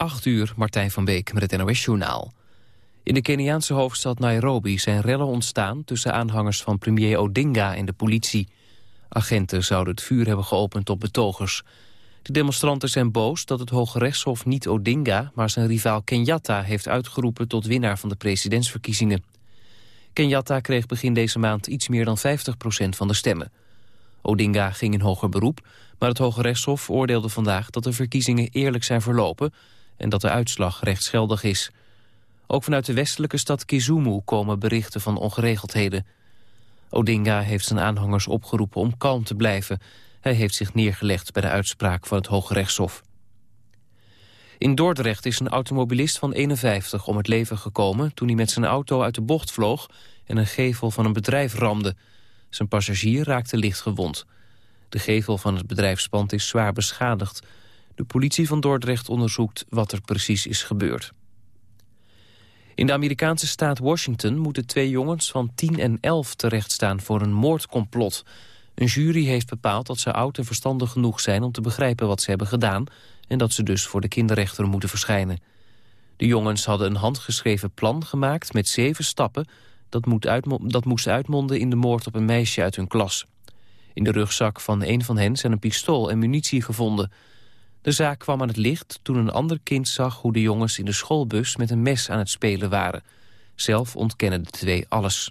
8 uur, Martijn van Beek met het NOS-journaal. In de Keniaanse hoofdstad Nairobi zijn rellen ontstaan... tussen aanhangers van premier Odinga en de politie. Agenten zouden het vuur hebben geopend op betogers. De demonstranten zijn boos dat het Hoge Rechtshof niet Odinga... maar zijn rivaal Kenyatta heeft uitgeroepen tot winnaar van de presidentsverkiezingen. Kenyatta kreeg begin deze maand iets meer dan 50% van de stemmen. Odinga ging in hoger beroep, maar het Hoge Rechtshof oordeelde vandaag... dat de verkiezingen eerlijk zijn verlopen en dat de uitslag rechtsgeldig is. Ook vanuit de westelijke stad Kisumu komen berichten van ongeregeldheden. Odinga heeft zijn aanhangers opgeroepen om kalm te blijven. Hij heeft zich neergelegd bij de uitspraak van het Hoge Rechtshof. In Dordrecht is een automobilist van 51 om het leven gekomen... toen hij met zijn auto uit de bocht vloog en een gevel van een bedrijf ramde. Zijn passagier raakte licht gewond. De gevel van het bedrijfspand is zwaar beschadigd. De politie van Dordrecht onderzoekt wat er precies is gebeurd. In de Amerikaanse staat Washington moeten twee jongens van 10 en 11 terechtstaan voor een moordcomplot. Een jury heeft bepaald dat ze oud en verstandig genoeg zijn om te begrijpen wat ze hebben gedaan en dat ze dus voor de kinderrechter moeten verschijnen. De jongens hadden een handgeschreven plan gemaakt met zeven stappen dat, dat moest uitmonden in de moord op een meisje uit hun klas. In de rugzak van een van hen zijn een pistool en munitie gevonden. De zaak kwam aan het licht toen een ander kind zag hoe de jongens in de schoolbus met een mes aan het spelen waren. Zelf ontkennen de twee alles.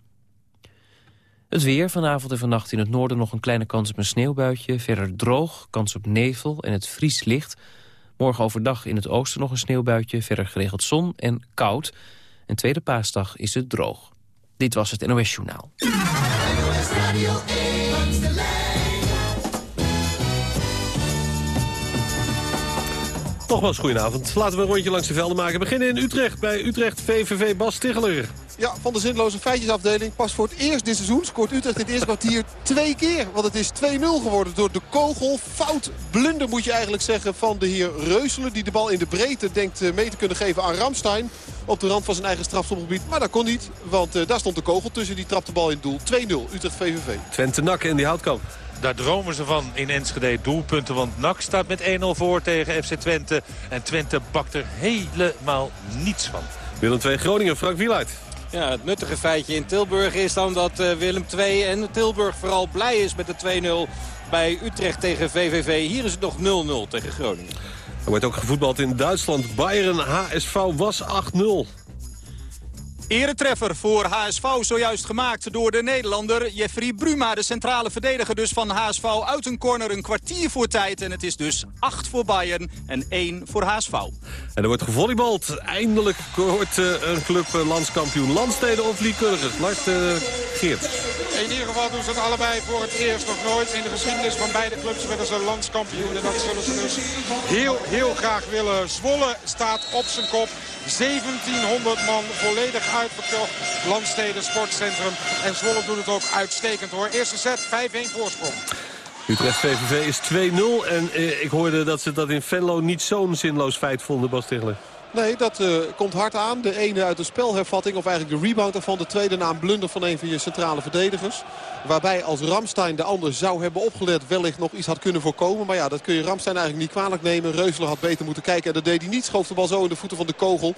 Het weer, vanavond en vannacht in het noorden nog een kleine kans op een sneeuwbuitje. Verder droog, kans op nevel en het vries licht. Morgen overdag in het oosten nog een sneeuwbuitje. Verder geregeld zon en koud. En tweede paasdag is het droog. Dit was het NOS Journaal. Nogmaals, goedenavond. Laten we een rondje langs de velden maken. Beginnen in Utrecht bij Utrecht VVV Bas Stigler. Ja, van de zinloze feitjesafdeling. Pas voor het eerst dit seizoen scoort Utrecht in het eerste kwartier twee keer. Want het is 2-0 geworden door de kogel. Fout blunder moet je eigenlijk zeggen van de heer Reuselen. Die de bal in de breedte denkt eh, mee te kunnen geven aan Ramstein. Op de rand van zijn eigen strafstopgebied. Maar dat kon niet, want uh, daar stond de kogel tussen. Die trapte de bal in het doel. 2-0 Utrecht VVV. Twente Nakken in die houtkamp. Daar dromen ze van in Enschede doelpunten. Want NAC staat met 1-0 voor tegen FC Twente. En Twente bakt er helemaal niets van. Willem 2 Groningen, Frank Wieluid. Ja, het nuttige feitje in Tilburg is dan dat uh, Willem II en Tilburg vooral blij is met de 2-0 bij Utrecht tegen VVV. Hier is het nog 0-0 tegen Groningen. Er wordt ook gevoetbald in Duitsland. Bayern HSV was 8-0. Eretreffer voor HSV zojuist gemaakt door de Nederlander Jeffrey Bruma. De centrale verdediger dus van HSV uit een corner een kwartier voor tijd. En het is dus 8 voor Bayern en 1 voor HSV. En er wordt gevolleybald. Eindelijk wordt uh, een club uh, landskampioen. Landsteden of Liekeurgers. Lars uh, Geert. In ieder geval doen ze het allebei voor het eerst nog nooit. In de geschiedenis van beide clubs werden ze landskampioen. En dat zullen ze dus heel, heel graag willen. Zwolle staat op zijn kop. 1700 man volledig uitverkocht. Landsteden Sportcentrum. En Zwolle doet het ook uitstekend hoor. Eerste set 5-1 voorsprong. Utrecht VVV is 2-0 en eh, ik hoorde dat ze dat in Venlo niet zo'n zinloos feit vonden, Bas Tichler. Nee, dat uh, komt hard aan. De ene uit de spelhervatting, of eigenlijk de rebound ervan. De tweede na een blunder van een van je centrale verdedigers. Waarbij als Ramstein de ander zou hebben opgelet wellicht nog iets had kunnen voorkomen. Maar ja, dat kun je Ramstein eigenlijk niet kwalijk nemen. Reusler had beter moeten kijken en dat deed hij niet. Schoof de bal zo in de voeten van de kogel.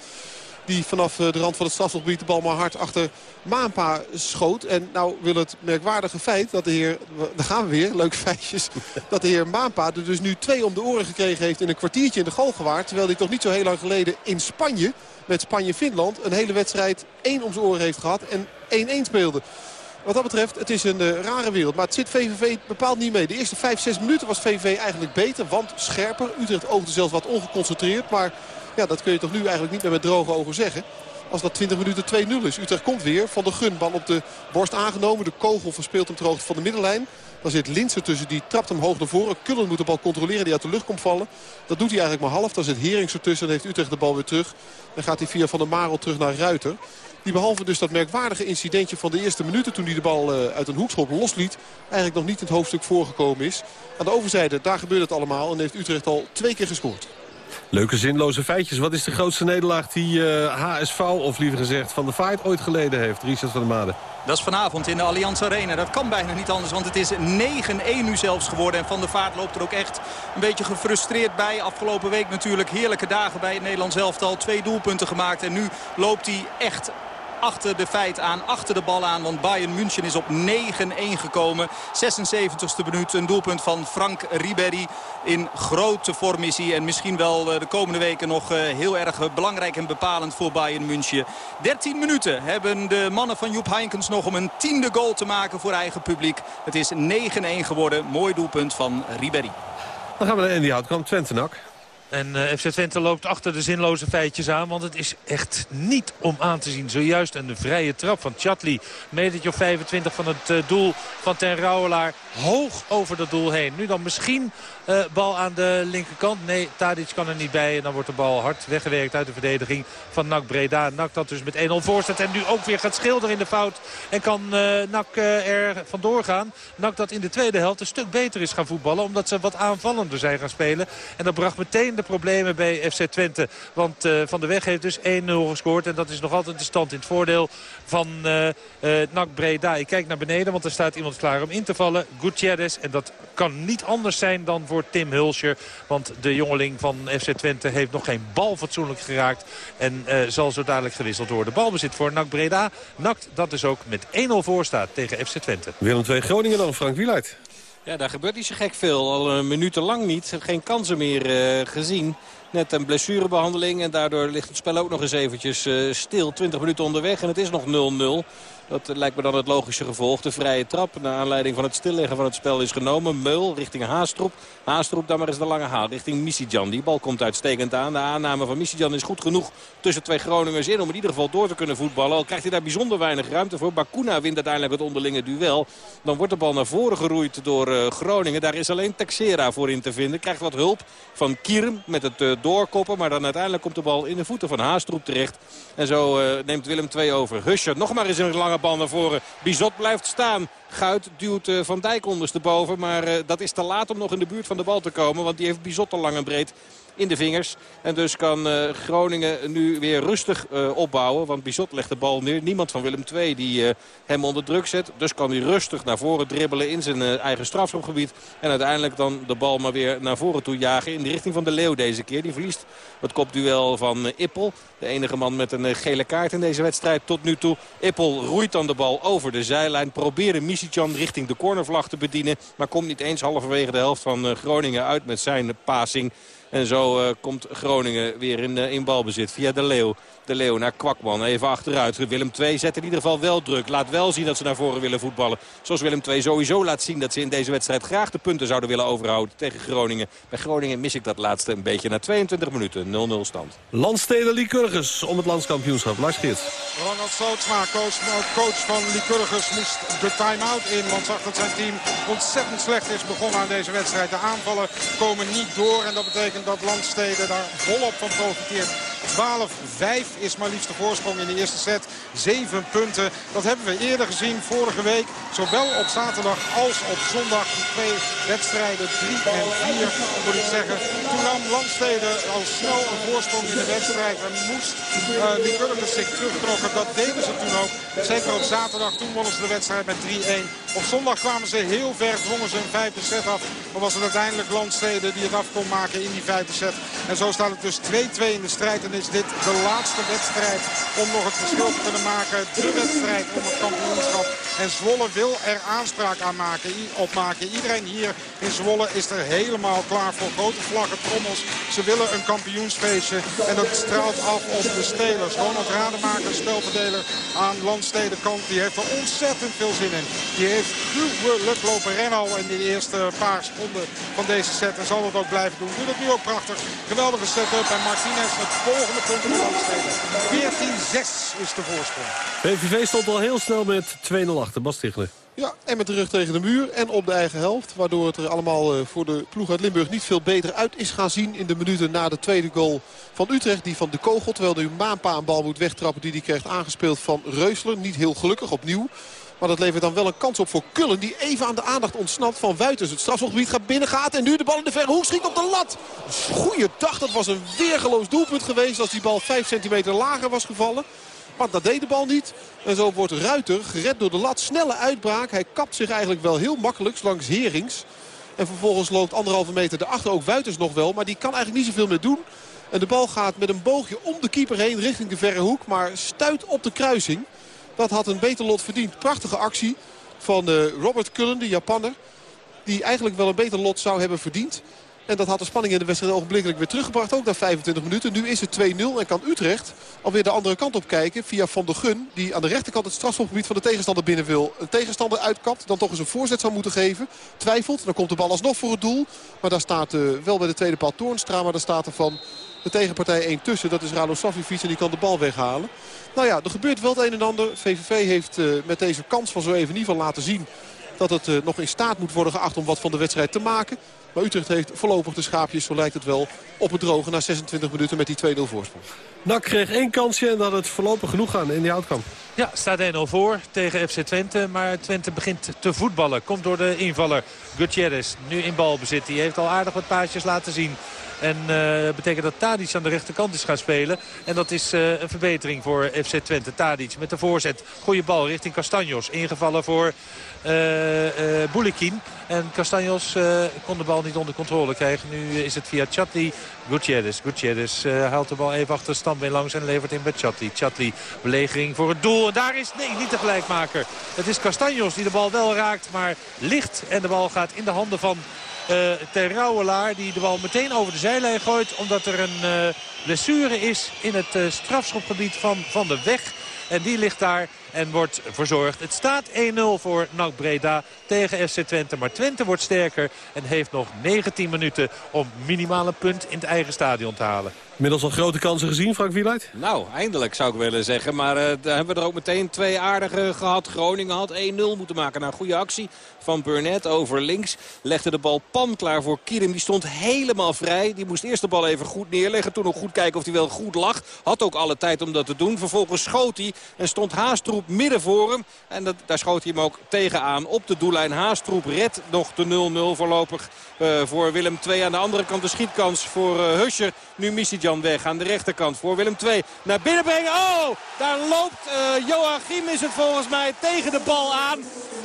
Die vanaf eh, de rand van het strafschopgebied de bal maar hard achter Maanpa schoot. En nou wil het merkwaardige feit dat de heer... Daar gaan we weer, leuke feitjes. Dat de heer Maanpa er dus nu twee om de oren gekregen heeft in een kwartiertje in de Galgenwaard. Terwijl hij toch niet zo heel lang geleden in Spanje, met Spanje-Finland... een hele wedstrijd één om zijn oren heeft gehad en 1-1 speelde. Wat dat betreft, het is een uh, rare wereld. Maar het zit VVV bepaald niet mee. De eerste 5, 6 minuten was VVV eigenlijk beter, want scherper. Utrecht oogde zelfs wat ongeconcentreerd. Maar ja, dat kun je toch nu eigenlijk niet meer met droge ogen zeggen. Als dat 20 minuten 2-0 is. Utrecht komt weer. Van de Gun, bal op de borst aangenomen. De kogel verspeelt hem ter van de middenlijn. Dan zit Linsen tussen, die trapt hem hoog naar voren. Kullen moet de bal controleren, die uit de lucht komt vallen. Dat doet hij eigenlijk maar half. Dan zit Herings ertussen en heeft Utrecht de bal weer terug. Dan gaat hij via Van der Marel terug naar Ruiter. Die behalve dus dat merkwaardige incidentje van de eerste minuten... toen hij de bal eh, uit een hoekschop losliet... eigenlijk nog niet in het hoofdstuk voorgekomen is. Aan de overzijde, daar gebeurt het allemaal. En heeft Utrecht al twee keer gescoord. Leuke zinloze feitjes. Wat is de grootste nederlaag die HSV, of liever gezegd Van de Vaart, ooit geleden heeft? Richard van der Made. Dat is vanavond in de Allianz Arena. Dat kan bijna niet anders, want het is 9-1 nu zelfs geworden. En Van der Vaart loopt er ook echt een beetje gefrustreerd bij. Afgelopen week natuurlijk heerlijke dagen bij het Nederlands elftal. Twee doelpunten gemaakt en nu loopt hij echt achter de feit aan, achter de bal aan. Want Bayern München is op 9-1 gekomen. 76e minuut, een doelpunt van Frank Ribéry in grote vormmissie. En misschien wel eh, de komende weken nog eh, heel erg belangrijk en bepalend voor Bayern München. 13 minuten hebben de mannen van Joep Heinkens nog om een tiende goal te maken voor eigen publiek. Het is 9-1 geworden. Mooi doelpunt van Ribéry. Dan gaan we naar Andy Houtkamp, Twentenak. En uh, eh, FC Twente loopt achter de zinloze feitjes aan. Want het is echt niet om aan te zien. Zojuist een vrije trap van Chatli. Metertje of 25 van het uh, doel van Ten Rouwelaar. Hoog over dat doel heen. Nu dan misschien uh, bal aan de linkerkant. Nee, Tadic kan er niet bij. En dan wordt de bal hard weggewerkt uit de verdediging van NAC Breda. NAC dat dus met 1-0 voorstaat. En nu ook weer gaat schilderen in de fout. En kan NAC er vandoor gaan. NAC dat in de tweede helft een stuk beter is gaan voetballen. Omdat ze wat aanvallender zijn gaan spelen. En dat bracht meteen de problemen bij FC Twente. Want uh, Van der Weg heeft dus 1-0 gescoord. En dat is nog altijd de stand in het voordeel van uh, uh, NAC Breda. Ik kijk naar beneden, want er staat iemand klaar om in te vallen. Gutierrez. En dat kan niet anders zijn dan voor Tim Hulscher. Want de jongeling van FC Twente heeft nog geen bal fatsoenlijk geraakt. En zal zo dadelijk gewisseld worden. Balbezit voor NAC Breda. NAC dat dus ook met 1-0 voor staat tegen FC Twente. Willem 2 Groningen dan, Frank Wieluid. Ja, daar gebeurt niet zo gek veel. Al een minuten lang niet. Geen kansen meer uh, gezien. Net een blessurebehandeling en daardoor ligt het spel ook nog eens eventjes uh, stil. 20 minuten onderweg en het is nog 0-0. Dat lijkt me dan het logische gevolg. De vrije trap naar aanleiding van het stilleggen van het spel is genomen. Meul richting Haastroep. Haastroep dan maar eens de lange haal richting Misijan. Die bal komt uitstekend aan. De aanname van Misijan is goed genoeg tussen twee Groningers in... om in ieder geval door te kunnen voetballen. Al krijgt hij daar bijzonder weinig ruimte voor. Bakuna wint uiteindelijk het onderlinge duel. Dan wordt de bal naar voren geroeid door uh, Groningen. Daar is alleen Texera voor in te vinden. Krijgt wat hulp van Kierm met het uh, doorkoppen. Maar dan uiteindelijk komt de bal in de voeten van Haastroep terecht. En zo neemt Willem 2 over. Huscher nog maar eens een lange bal naar voren. Bizot blijft staan. Guit duwt uh, Van Dijk ondersteboven. Maar uh, dat is te laat om nog in de buurt van de bal te komen. Want die heeft Bizot al lang en breed in de vingers. En dus kan uh, Groningen nu weer rustig uh, opbouwen. Want Bizot legt de bal neer. Niemand van Willem II die uh, hem onder druk zet. Dus kan hij rustig naar voren dribbelen in zijn eigen strafschopgebied. En uiteindelijk dan de bal maar weer naar voren toe jagen. In de richting van de Leeuw deze keer. Die verliest het kopduel van Ippel. De enige man met een gele kaart in deze wedstrijd tot nu toe. Ippel roeit dan de bal over de zijlijn. Probeerde Misicjan richting de cornervlag te bedienen. Maar komt niet eens halverwege de helft van Groningen uit met zijn passing. En zo uh, komt Groningen weer in, uh, in balbezit via De Leeuw. De Leeuw naar Kwakman. Even achteruit. Willem II zet in ieder geval wel druk. Laat wel zien dat ze naar voren willen voetballen. Zoals Willem II sowieso laat zien dat ze in deze wedstrijd graag de punten zouden willen overhouden tegen Groningen. Bij Groningen mis ik dat laatste een beetje na 22 minuten. 0-0 stand. Landsteden Lycurgus om het landskampioenschap. Lars Geert. Ronald Sootsma, coach, coach van Lycurgus, moest de time-out in. Want zag dat zijn team ontzettend slecht is begonnen aan deze wedstrijd. De aanvallen komen niet door. En dat betekent dat Landsteden daar volop van profiteert. 12-5 is maar liefst de voorsprong in de eerste set. 7 punten. Dat hebben we eerder gezien vorige week. Zowel op zaterdag als op zondag. Twee wedstrijden 3 en 4 moet ik zeggen. Toen nam Landsteden al snel een voorsprong in de wedstrijd. En moest uh, die Burgers zich terugtrokken. Dat deden ze toen ook. Zeker op zaterdag. Toen wonnen ze de wedstrijd met 3-1. Op zondag kwamen ze heel ver. Dwongen ze een vijfde set af. Maar was het uiteindelijk Landsteden die het af kon maken in die vijfde En zo staat het dus 2-2 in de strijd. En is dit de laatste wedstrijd om nog het verschil te kunnen maken. De wedstrijd om het kampioenschap. En Zwolle wil er aanspraak aan maken, opmaken. Iedereen hier in Zwolle is er helemaal klaar voor. Grote vlaggen, trommels. Ze willen een kampioensfeestje. En dat straalt af op de spelers. Ronald Rademaker, spelverdeler aan Landstedenkant. Die heeft er ontzettend veel zin in. Die heeft gruwelijk lopen rennen al in de eerste paar seconden van deze set. En zal het ook blijven doen. Doet het nu ook prachtig. Geweldige setup. En Martinez het volgende punt in Landsteden. 14-6 is de voorsprong. PVV stond al heel snel met 2-0 achter. Bas Tichler. Ja, en met de rug tegen de muur en op de eigen helft. Waardoor het er allemaal eh, voor de ploeg uit Limburg niet veel beter uit is gaan zien... in de minuten na de tweede goal van Utrecht. Die van de kogel, terwijl nu Maanpa een bal moet wegtrappen... die die krijgt aangespeeld van Reusler. Niet heel gelukkig, opnieuw. Maar dat levert dan wel een kans op voor Kullen. Die even aan de aandacht ontsnapt van Wuitens. Het strafschopgebied gaat binnen gaat. En nu de bal in de verre hoek schiet op de lat. Goeiedag. Dat was een weergeloos doelpunt geweest. Als die bal 5 centimeter lager was gevallen. Maar dat deed de bal niet. En zo wordt Ruiter gered door de lat. Snelle uitbraak. Hij kapt zich eigenlijk wel heel makkelijk langs Herings. En vervolgens loopt anderhalve meter daarachter ook Wuiters nog wel. Maar die kan eigenlijk niet zoveel meer doen. En de bal gaat met een boogje om de keeper heen richting de verre hoek. Maar stuit op de kruising. Dat had een beter lot verdiend. Prachtige actie van uh, Robert Cullen, de Japanner. Die eigenlijk wel een beter lot zou hebben verdiend. En dat had de spanning in de wedstrijd ogenblikkelijk weer teruggebracht. Ook na 25 minuten. Nu is het 2-0 en kan Utrecht alweer de andere kant op kijken. Via Van der Gun. Die aan de rechterkant het strafschopgebied van de tegenstander binnen wil. Een tegenstander uitkapt. Dan toch eens een voorzet zou moeten geven. Twijfelt. Dan komt de bal alsnog voor het doel. Maar daar staat uh, wel bij de tweede paal Toornstra. Maar daar staat er van de tegenpartij één tussen. Dat is Ralo Savjevic en die kan de bal weghalen. Nou ja, er gebeurt wel het een en ander. VVV heeft uh, met deze kans van zo even in ieder geval laten zien... dat het uh, nog in staat moet worden geacht om wat van de wedstrijd te maken. Maar Utrecht heeft voorlopig de schaapjes, zo lijkt het wel, op het droge... na 26 minuten met die 2-0 voorsprong. Nak kreeg één kansje en dat het voorlopig genoeg aan in die houtkamp. Ja, staat 1-0 voor tegen FC Twente. Maar Twente begint te voetballen. Komt door de invaller Gutierrez. Nu in balbezit. Die heeft al aardig wat paasjes laten zien. En uh, betekent dat Tadic aan de rechterkant is gaan spelen. En dat is uh, een verbetering voor FC Twente. Tadic met de voorzet. Goede bal richting Castanjos. Ingevallen voor uh, uh, Boulikin. En Castanjos uh, kon de bal niet onder controle krijgen. Nu is het via Chatli. Gutierrez. Gutierrez haalt de bal even achter standbeen langs en levert in bij Chatli. Chatli, belegering voor het doel. En daar is, nee, niet de gelijkmaker. Het is Castanjos die de bal wel raakt, maar licht. En de bal gaat in de handen van uh, die de bal meteen over de zijlijn gooit. Omdat er een blessure is in het strafschopgebied van Van de Weg. En die ligt daar en wordt verzorgd. Het staat 1-0 voor NAC Breda tegen FC Twente. Maar Twente wordt sterker en heeft nog 19 minuten om minimaal een punt in het eigen stadion te halen. Inmiddels al grote kansen gezien, Frank Wieluid? Nou, eindelijk zou ik willen zeggen. Maar uh, daar hebben we er ook meteen twee aardige gehad. Groningen had 1-0 moeten maken na een goede actie van Burnett over links. Legde de bal pan klaar voor Kierim. Die stond helemaal vrij. Die moest eerst de bal even goed neerleggen. Toen nog goed kijken of hij wel goed lag. Had ook alle tijd om dat te doen. Vervolgens schoot hij en stond Midden voor hem. En dat, daar schoot hij hem ook tegenaan op de doellijn. Haastroep redt nog de 0-0 voorlopig uh, voor Willem II. Aan de andere kant de schietkans voor uh, Huscher. Nu Misijan weg aan de rechterkant voor Willem II. Naar binnen brengen. Oh, daar loopt uh, Joachim is het volgens mij tegen de bal aan.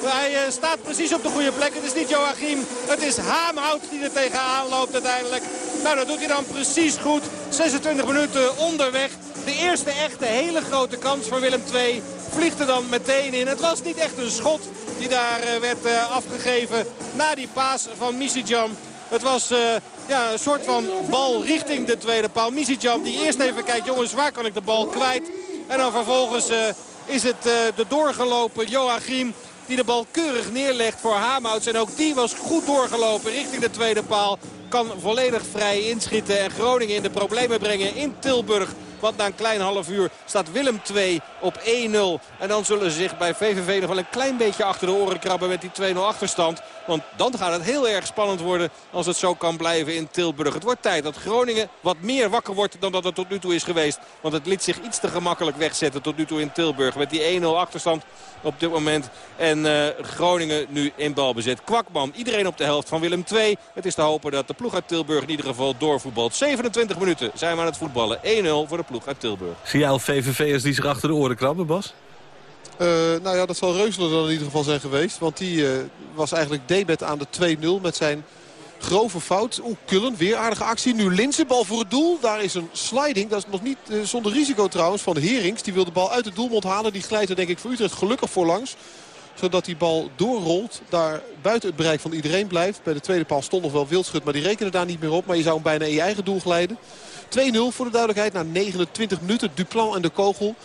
Hij staat precies op de goede plek. Het is niet Joachim, het is Haamhout die er tegenaan loopt uiteindelijk. Nou, dat doet hij dan precies goed. 26 minuten onderweg. De eerste echte hele grote kans voor Willem II vliegt er dan meteen in. Het was niet echt een schot die daar uh, werd uh, afgegeven na die paas van Misijan. Het was uh, ja, een soort van bal richting de tweede paal. Misijan die eerst even kijkt, jongens, waar kan ik de bal kwijt? En dan vervolgens is het de doorgelopen Joachim die de bal keurig neerlegt voor Hamouts. En ook die was goed doorgelopen richting de tweede paal. Kan volledig vrij inschieten en Groningen in de problemen brengen in Tilburg. Want na een klein half uur staat Willem 2 op 1-0. En dan zullen ze zich bij VVV nog wel een klein beetje achter de oren krabben met die 2-0 achterstand. Want dan gaat het heel erg spannend worden als het zo kan blijven in Tilburg. Het wordt tijd dat Groningen wat meer wakker wordt dan dat het tot nu toe is geweest. Want het liet zich iets te gemakkelijk wegzetten tot nu toe in Tilburg. Met die 1-0 achterstand op dit moment. En uh, Groningen nu in balbezit. Kwakman, iedereen op de helft van Willem 2. Het is te hopen dat de ploeg uit Tilburg in ieder geval doorvoetbalt. 27 minuten zijn we aan het voetballen. 1-0 voor de ploeg uit Tilburg. Zie jij al VVV'ers die zich achter de oren krabben, Bas? Uh, nou ja, dat zal Reuselen dan in ieder geval zijn geweest. Want die uh, was eigenlijk debet aan de 2-0 met zijn grove fout. Oeh, Kullen, weer aardige actie. Nu Linsen, bal voor het doel. Daar is een sliding. Dat is nog niet uh, zonder risico trouwens van Herings. Die wil de bal uit het doelmond halen. Die glijdt er denk ik voor Utrecht gelukkig voorlangs. Zodat die bal doorrolt. Daar buiten het bereik van iedereen blijft. Bij de tweede paal stond nog wel Wildschut. Maar die rekenen daar niet meer op. Maar je zou hem bijna in je eigen doel glijden. 2-0 voor de duidelijkheid. Na 29 minuten. Duplan en de kogel.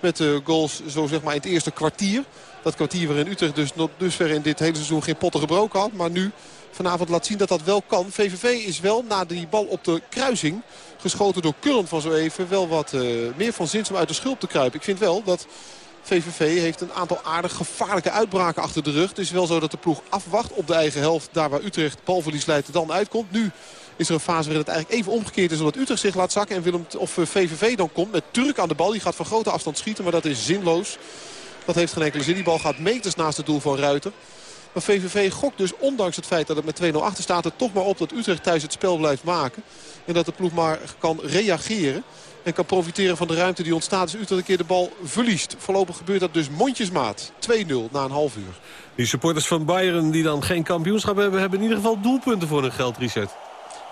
Met de goals zo zeg maar in het eerste kwartier. Dat kwartier waarin Utrecht dus nog dusver in dit hele seizoen geen potten gebroken had. Maar nu vanavond laat zien dat dat wel kan. VVV is wel na die bal op de kruising geschoten door Kullen van zo even wel wat uh, meer van zins om uit de schulp te kruipen. Ik vind wel dat VVV heeft een aantal aardig gevaarlijke uitbraken achter de rug. Het is wel zo dat de ploeg afwacht op de eigen helft. Daar waar Utrecht balverlies leidt dan uitkomt. Nu is er een fase waarin het eigenlijk even omgekeerd is omdat Utrecht zich laat zakken. En Willem, of VVV dan komt met Turk aan de bal. Die gaat van grote afstand schieten, maar dat is zinloos. Dat heeft geen enkele zin. Die bal gaat meters naast het doel van Ruiter. Maar VVV gokt dus ondanks het feit dat het met 2-0 achter staat... er toch maar op dat Utrecht thuis het spel blijft maken. En dat de ploeg maar kan reageren. En kan profiteren van de ruimte die ontstaat als Utrecht een keer de bal verliest. Voorlopig gebeurt dat dus mondjesmaat. 2-0 na een half uur. Die supporters van Bayern die dan geen kampioenschap hebben... hebben in ieder geval doelpunten voor hun geld, Richard.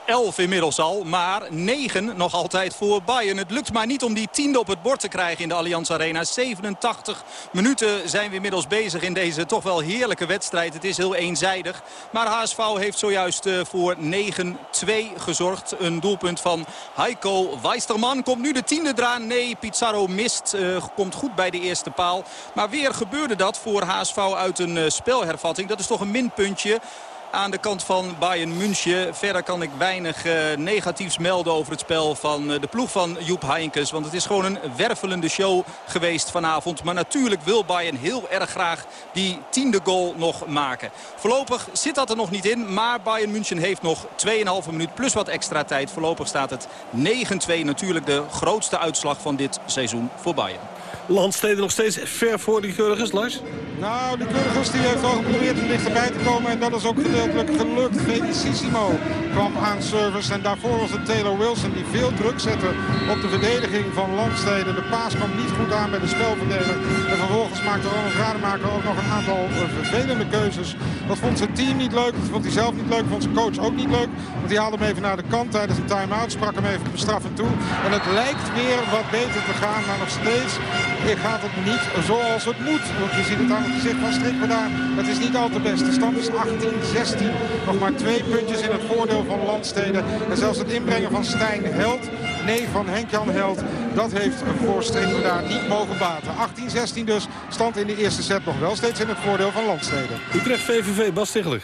11 inmiddels al, maar 9 nog altijd voor Bayern. Het lukt maar niet om die tiende op het bord te krijgen in de Allianz Arena. 87 minuten zijn we inmiddels bezig in deze toch wel heerlijke wedstrijd. Het is heel eenzijdig. Maar HSV heeft zojuist eh, voor 9-2 gezorgd. Een doelpunt van Heiko Weisterman. Komt nu de tiende eraan. Nee, Pizarro mist. Uh, komt goed bij de eerste paal. Maar weer gebeurde dat voor HSV uit een uh, spelhervatting. Dat is toch een minpuntje aan de kant van Bayern München. Verder kan ik weinig uh, negatiefs melden over het spel van uh, de ploeg van Joep Heinkes. Want het is gewoon een wervelende show geweest vanavond. Maar natuurlijk wil Bayern heel erg graag die tiende goal nog maken. Voorlopig zit dat er nog niet in. Maar Bayern München heeft nog 2,5 minuut plus wat extra tijd. Voorlopig staat het 9-2. Natuurlijk de grootste uitslag van dit seizoen voor Bayern. Landsteden nog steeds ver voor die Keurigers, Lars? Nou, de Keurigers die heeft al geprobeerd om dichterbij te komen. En dat is ook gedeeltelijk gelukt. Felicissimo kwam aan service. En daarvoor was het Taylor Wilson die veel druk zette op de verdediging van Landsteden. De paas kwam niet goed aan bij de spelverdeler. En vervolgens maakte Ronald Rademaker ook nog een aantal eh, vervelende keuzes. Dat vond zijn team niet leuk. Dat vond hij zelf niet leuk. Vond zijn coach ook niet leuk. Want die haalde hem even naar de kant tijdens een time-out. Sprak hem even bestraffend toe. En het lijkt weer wat beter te gaan. Maar nog steeds gaat het niet zoals het moet. Want je ziet het aan het gezicht van Strikberda. Het is niet al te best. De stand is 18-16. Nog maar twee puntjes in het voordeel van Landsteden. En zelfs het inbrengen van Stijn Held. Nee, van Henk-Jan Held. Dat heeft voor Strikberda niet mogen baten. 18-16 dus. Stand in de eerste set nog wel steeds in het voordeel van Landsteden. Utrecht VVV, Bas Stigler.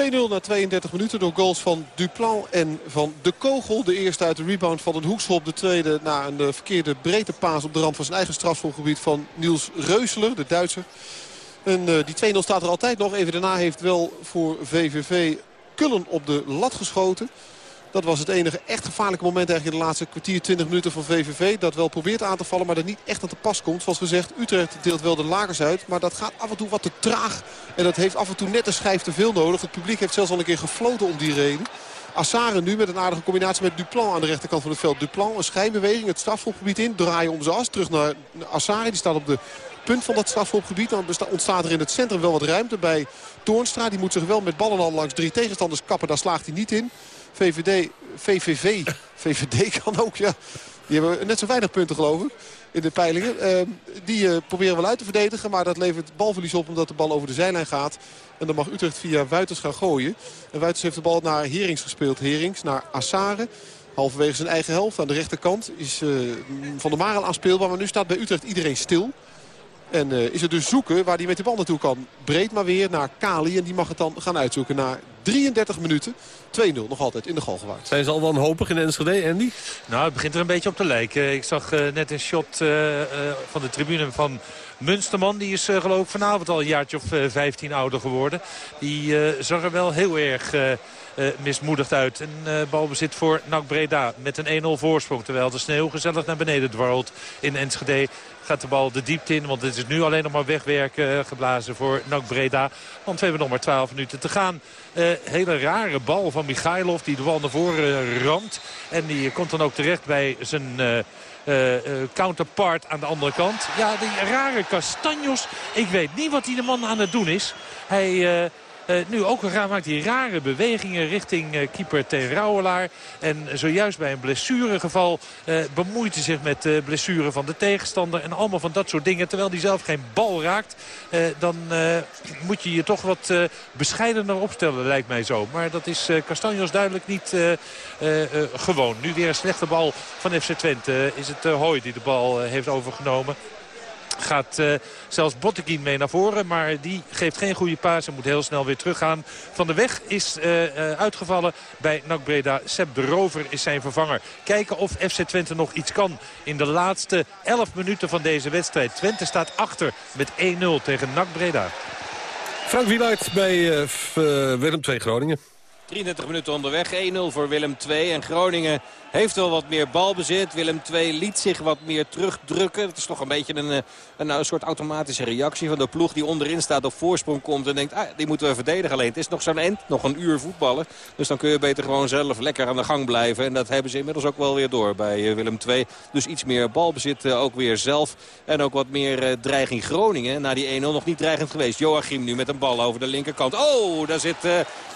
2-0 na 32 minuten door goals van Duplan en van De Kogel. De eerste uit de rebound van het hoekschop. De tweede na een eh, verkeerde breedte paas op de rand van zijn eigen strafschopgebied van Niels Reuseler, de Duitser. En uh, die 2-0 staat er altijd nog. Even daarna heeft wel voor VVV Kullen op de lat geschoten. Dat was het enige echt gevaarlijke moment eigenlijk in de laatste kwartier, 20 minuten van VVV. Dat wel probeert aan te vallen, maar er niet echt aan te pas komt. Zoals gezegd, Utrecht deelt wel de lagers uit. Maar dat gaat af en toe wat te traag. En dat heeft af en toe net een schijf te veel nodig. Het publiek heeft zelfs al een keer gefloten om die reden. Assare nu met een aardige combinatie met Duplan aan de rechterkant van het veld. Duplan een schijnbeweging, het strafschopgebied in. Draaien om zijn as. Terug naar Assare. Die staat op de punt van dat strafschopgebied. Dan ontstaat er in het centrum wel wat ruimte bij Toornstra. Die moet zich wel met ballen al langs drie tegenstanders kappen. Daar slaagt hij niet in. VVD, VVV, VVD kan ook, ja. Die hebben net zo weinig punten geloof ik in de peilingen. Uh, die uh, proberen wel uit te verdedigen. Maar dat levert balverlies op omdat de bal over de zijlijn gaat. En dan mag Utrecht via Wuiters gaan gooien. En Wuiters heeft de bal naar Herings gespeeld. Herings naar Assare. Halverwege zijn eigen helft. Aan de rechterkant is uh, Van der Marel aanspeelbaar. Maar nu staat bij Utrecht iedereen stil. En uh, is het dus zoeken waar hij met de bal naartoe kan. Breed maar weer naar Kali. En die mag het dan gaan uitzoeken na 33 minuten. 2-0 nog altijd in de Galgenwaard. Zijn ze al wanhopig in Enschede, Andy? Nou, het begint er een beetje op te lijken. Ik zag uh, net een shot uh, uh, van de tribune van Munsterman. Die is geloof ik vanavond al een jaartje of 15 ouder geworden. Die zag er wel heel erg... Uh, mismoedigd uit. Een uh, balbezit voor NAC Breda met een 1-0 voorsprong. Terwijl de sneeuw gezellig naar beneden dwarrelt in Enschede gaat de bal de diepte in. Want het is nu alleen nog maar wegwerken geblazen voor NAC Breda. Want we hebben nog maar 12 minuten te gaan. Uh, hele rare bal van Michailov die de bal naar voren ramt. En die komt dan ook terecht bij zijn... Counterpart aan de andere kant. Ja, die rare Castanjos. Ik weet niet wat die de man aan het doen is. Hij... Uh, nu ook raar, maakt hij rare bewegingen richting uh, keeper Ten Rouwelaar. En zojuist bij een blessuregeval uh, bemoeit hij zich met de blessure van de tegenstander. En allemaal van dat soort dingen. Terwijl hij zelf geen bal raakt. dan moet je je toch wat bescheidener opstellen, lijkt mij zo. Maar dat is Castanjos duidelijk niet gewoon. Nu weer een slechte bal van FC Twente. Is het Hooi die de bal heeft overgenomen. Gaat uh, zelfs Botteguin mee naar voren. Maar die geeft geen goede paas en moet heel snel weer teruggaan. Van de weg is uh, uh, uitgevallen bij NAC Breda. Seb de Rover is zijn vervanger. Kijken of FC Twente nog iets kan in de laatste 11 minuten van deze wedstrijd. Twente staat achter met 1-0 tegen NAC Breda. Frank Wieluid bij Willem 2 Groningen. 33 minuten onderweg. 1-0 voor Willem II. En Groningen heeft wel wat meer balbezit. Willem II liet zich wat meer terugdrukken. Het is toch een beetje een, een, een, een soort automatische reactie van de ploeg die onderin staat op voorsprong komt. En denkt, ah, die moeten we verdedigen. Alleen het is nog zo'n end, nog een uur voetballen. Dus dan kun je beter gewoon zelf lekker aan de gang blijven. En dat hebben ze inmiddels ook wel weer door bij Willem II. Dus iets meer balbezit ook weer zelf. En ook wat meer dreiging Groningen. Na die 1-0 nog niet dreigend geweest. Joachim nu met een bal over de linkerkant. Oh, daar zit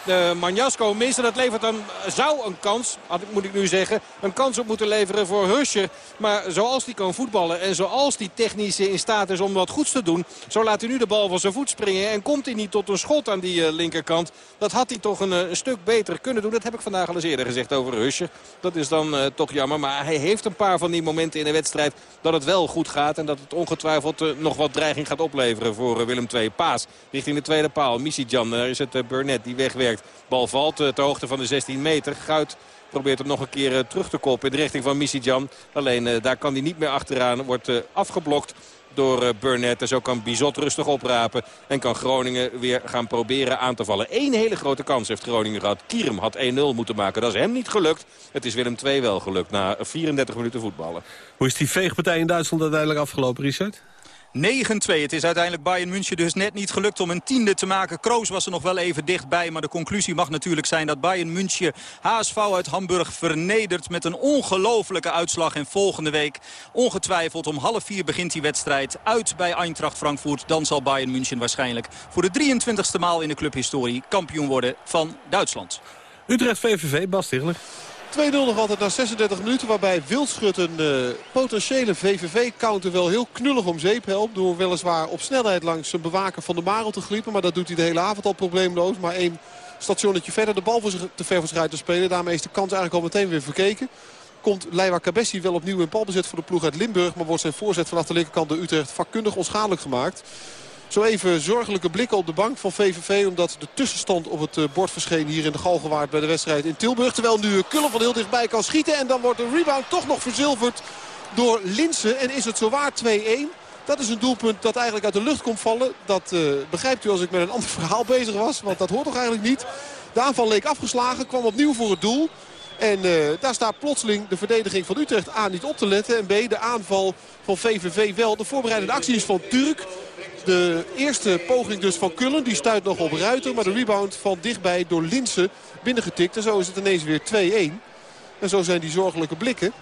uh, Manjasko mis. En dat levert dan, zou een kans, moet ik nu zeggen, een kans op moeten leveren voor Husje. Maar zoals hij kan voetballen en zoals die technisch in staat is om wat goeds te doen. Zo laat hij nu de bal van zijn voet springen. En komt hij niet tot een schot aan die uh, linkerkant. Dat had hij toch een, een, stuk beter kunnen doen. Dat heb ik vandaag al eens eerder gezegd over Husje. Dat is dan uh, toch jammer. Maar hij heeft een paar van die momenten in de wedstrijd dat het wel goed gaat. En dat het ongetwijfeld nog wat dreiging gaat opleveren voor Willem II. Paas richting de tweede paal. Jan, daar is het Burnett die wegwerkt. Bal valt ter hoogte van de 16 meter. Guit probeert hem nog een keer terug te koppen in de richting van Jan. Alleen daar kan hij niet meer achteraan. Wordt afgeblokt door Burnett. En zo kan Bizot rustig oprapen. En kan Groningen weer gaan proberen aan te vallen. Eén hele grote kans heeft Groningen gehad. Kierum had 1-0 moeten maken. Dat is hem niet gelukt. Het is Willem II wel gelukt na 34 minuten voetballen. Hoe is die veegpartij in Duitsland uiteindelijk afgelopen, Richard? 9-2. Het is uiteindelijk Bayern München dus net niet gelukt om een tiende te maken. Kroos was er nog wel even dichtbij. Maar de conclusie mag natuurlijk zijn dat Bayern München HSV uit Hamburg vernedert met een ongelofelijke uitslag. En volgende week ongetwijfeld om half vier begint die wedstrijd uit bij Eintracht Frankfurt. Dan zal Bayern München waarschijnlijk voor de 23ste maal in de clubhistorie kampioen worden van Duitsland. Utrecht VVV, Bas Stigler. 2-0 nog altijd na 36 minuten. Waarbij Wildschut een uh, potentiële VVV-counter wel heel knullig om zeep helpt. Door weliswaar op snelheid langs zijn bewaker van de Marel te gliepen. Maar dat doet hij de hele avond al probleemloos. Maar één stationnetje verder de bal voor zich, te ver voor zich te spelen. Daarmee is de kans eigenlijk al meteen weer verkeken. Komt Leiva Cabessi wel opnieuw in balbezit voor de ploeg uit Limburg. Maar wordt zijn voorzet vanaf de linkerkant door Utrecht vakkundig onschadelijk gemaakt. Zo even zorgelijke blikken op de bank van VVV. Omdat de tussenstand op het eh, bord verscheen hier in de Galgenwaard bij de wedstrijd in Tilburg. Terwijl nu Kullen van heel dichtbij kan schieten. En dan wordt de rebound toch nog verzilverd door Linsen. En is het zowaar 2-1. Dat is een doelpunt dat eigenlijk uit de lucht komt vallen. Dat uh, begrijpt u als ik met een ander verhaal bezig was. Want dat hoort toch eigenlijk niet. De aanval leek afgeslagen. Kwam opnieuw voor het doel. En uh, daar staat plotseling de verdediging van Utrecht aan niet op te letten. En B, de aanval van VVV wel. De voorbereidende actie is van Turk. De eerste poging dus van Kullen. Die stuit nog op Ruiter. Maar de rebound van dichtbij door Linsen binnengetikt. En zo is het ineens weer 2-1. En zo zijn die zorgelijke blikken.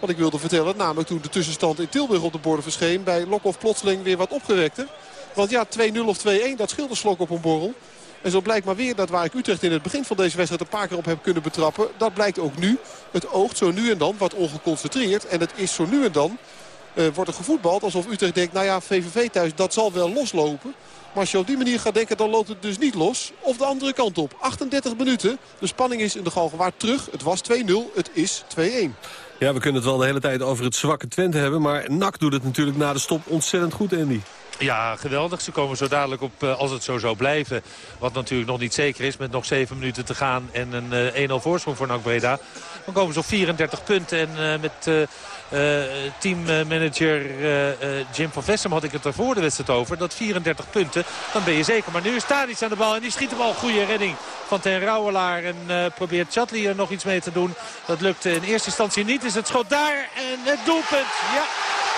Wat ik wilde vertellen. Namelijk toen de tussenstand in Tilburg op de borden verscheen. Bij Lokhoff plotseling weer wat opgewekter. Want ja, 2-0 of 2-1, dat scheelt een slok op een borrel. En zo blijkt maar weer dat waar ik Utrecht in het begin van deze wedstrijd een paar keer op heb kunnen betrappen. Dat blijkt ook nu. Het oogt zo nu en dan wat ongeconcentreerd. En het is zo nu en dan uh, wordt er gevoetbald alsof Utrecht denkt... nou ja, VVV thuis, dat zal wel loslopen. Maar als je op die manier gaat denken, dan loopt het dus niet los. Of de andere kant op. 38 minuten. De spanning is in de Galgenwaard terug. Het was 2-0. Het is 2-1. Ja, we kunnen het wel de hele tijd over het zwakke Twente hebben. Maar NAC doet het natuurlijk na de stop ontzettend goed, Andy. Ja, geweldig. Ze komen zo dadelijk op, uh, als het zo zou blijven. Wat natuurlijk nog niet zeker is, met nog 7 minuten te gaan en een uh, 1-0 voorsprong voor NAC. Dan komen ze op 34 punten en uh, met teammanager Jim van Vessem had ik het er voor de wedstrijd over. Dat 34 punten, dan ben je zeker. Maar nu is Tadic aan de bal en die schiet de bal. Goede redding van Ten Rouwelaar. En probeert Chatli er nog iets mee te doen. Dat lukt in eerste instantie niet. Is het schot daar en het doelpunt. Ja,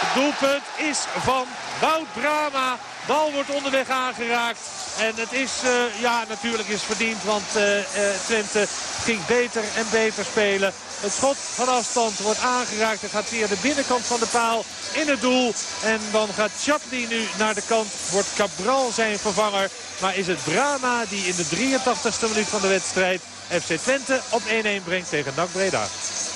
het doelpunt is van Wout Brama. Bal wordt onderweg aangeraakt. En het is, uh, ja, natuurlijk is verdiend. Want uh, uh, Twente ging beter en beter spelen. Het schot van afstand wordt aangeraakt. Het gaat via de binnenkant van de paal in het doel. En dan gaat Chapli nu naar de kant. Wordt Cabral zijn vervanger. Maar is het Brama die in de 83ste minuut van de wedstrijd FC Twente op 1-1 brengt tegen NAC Breda.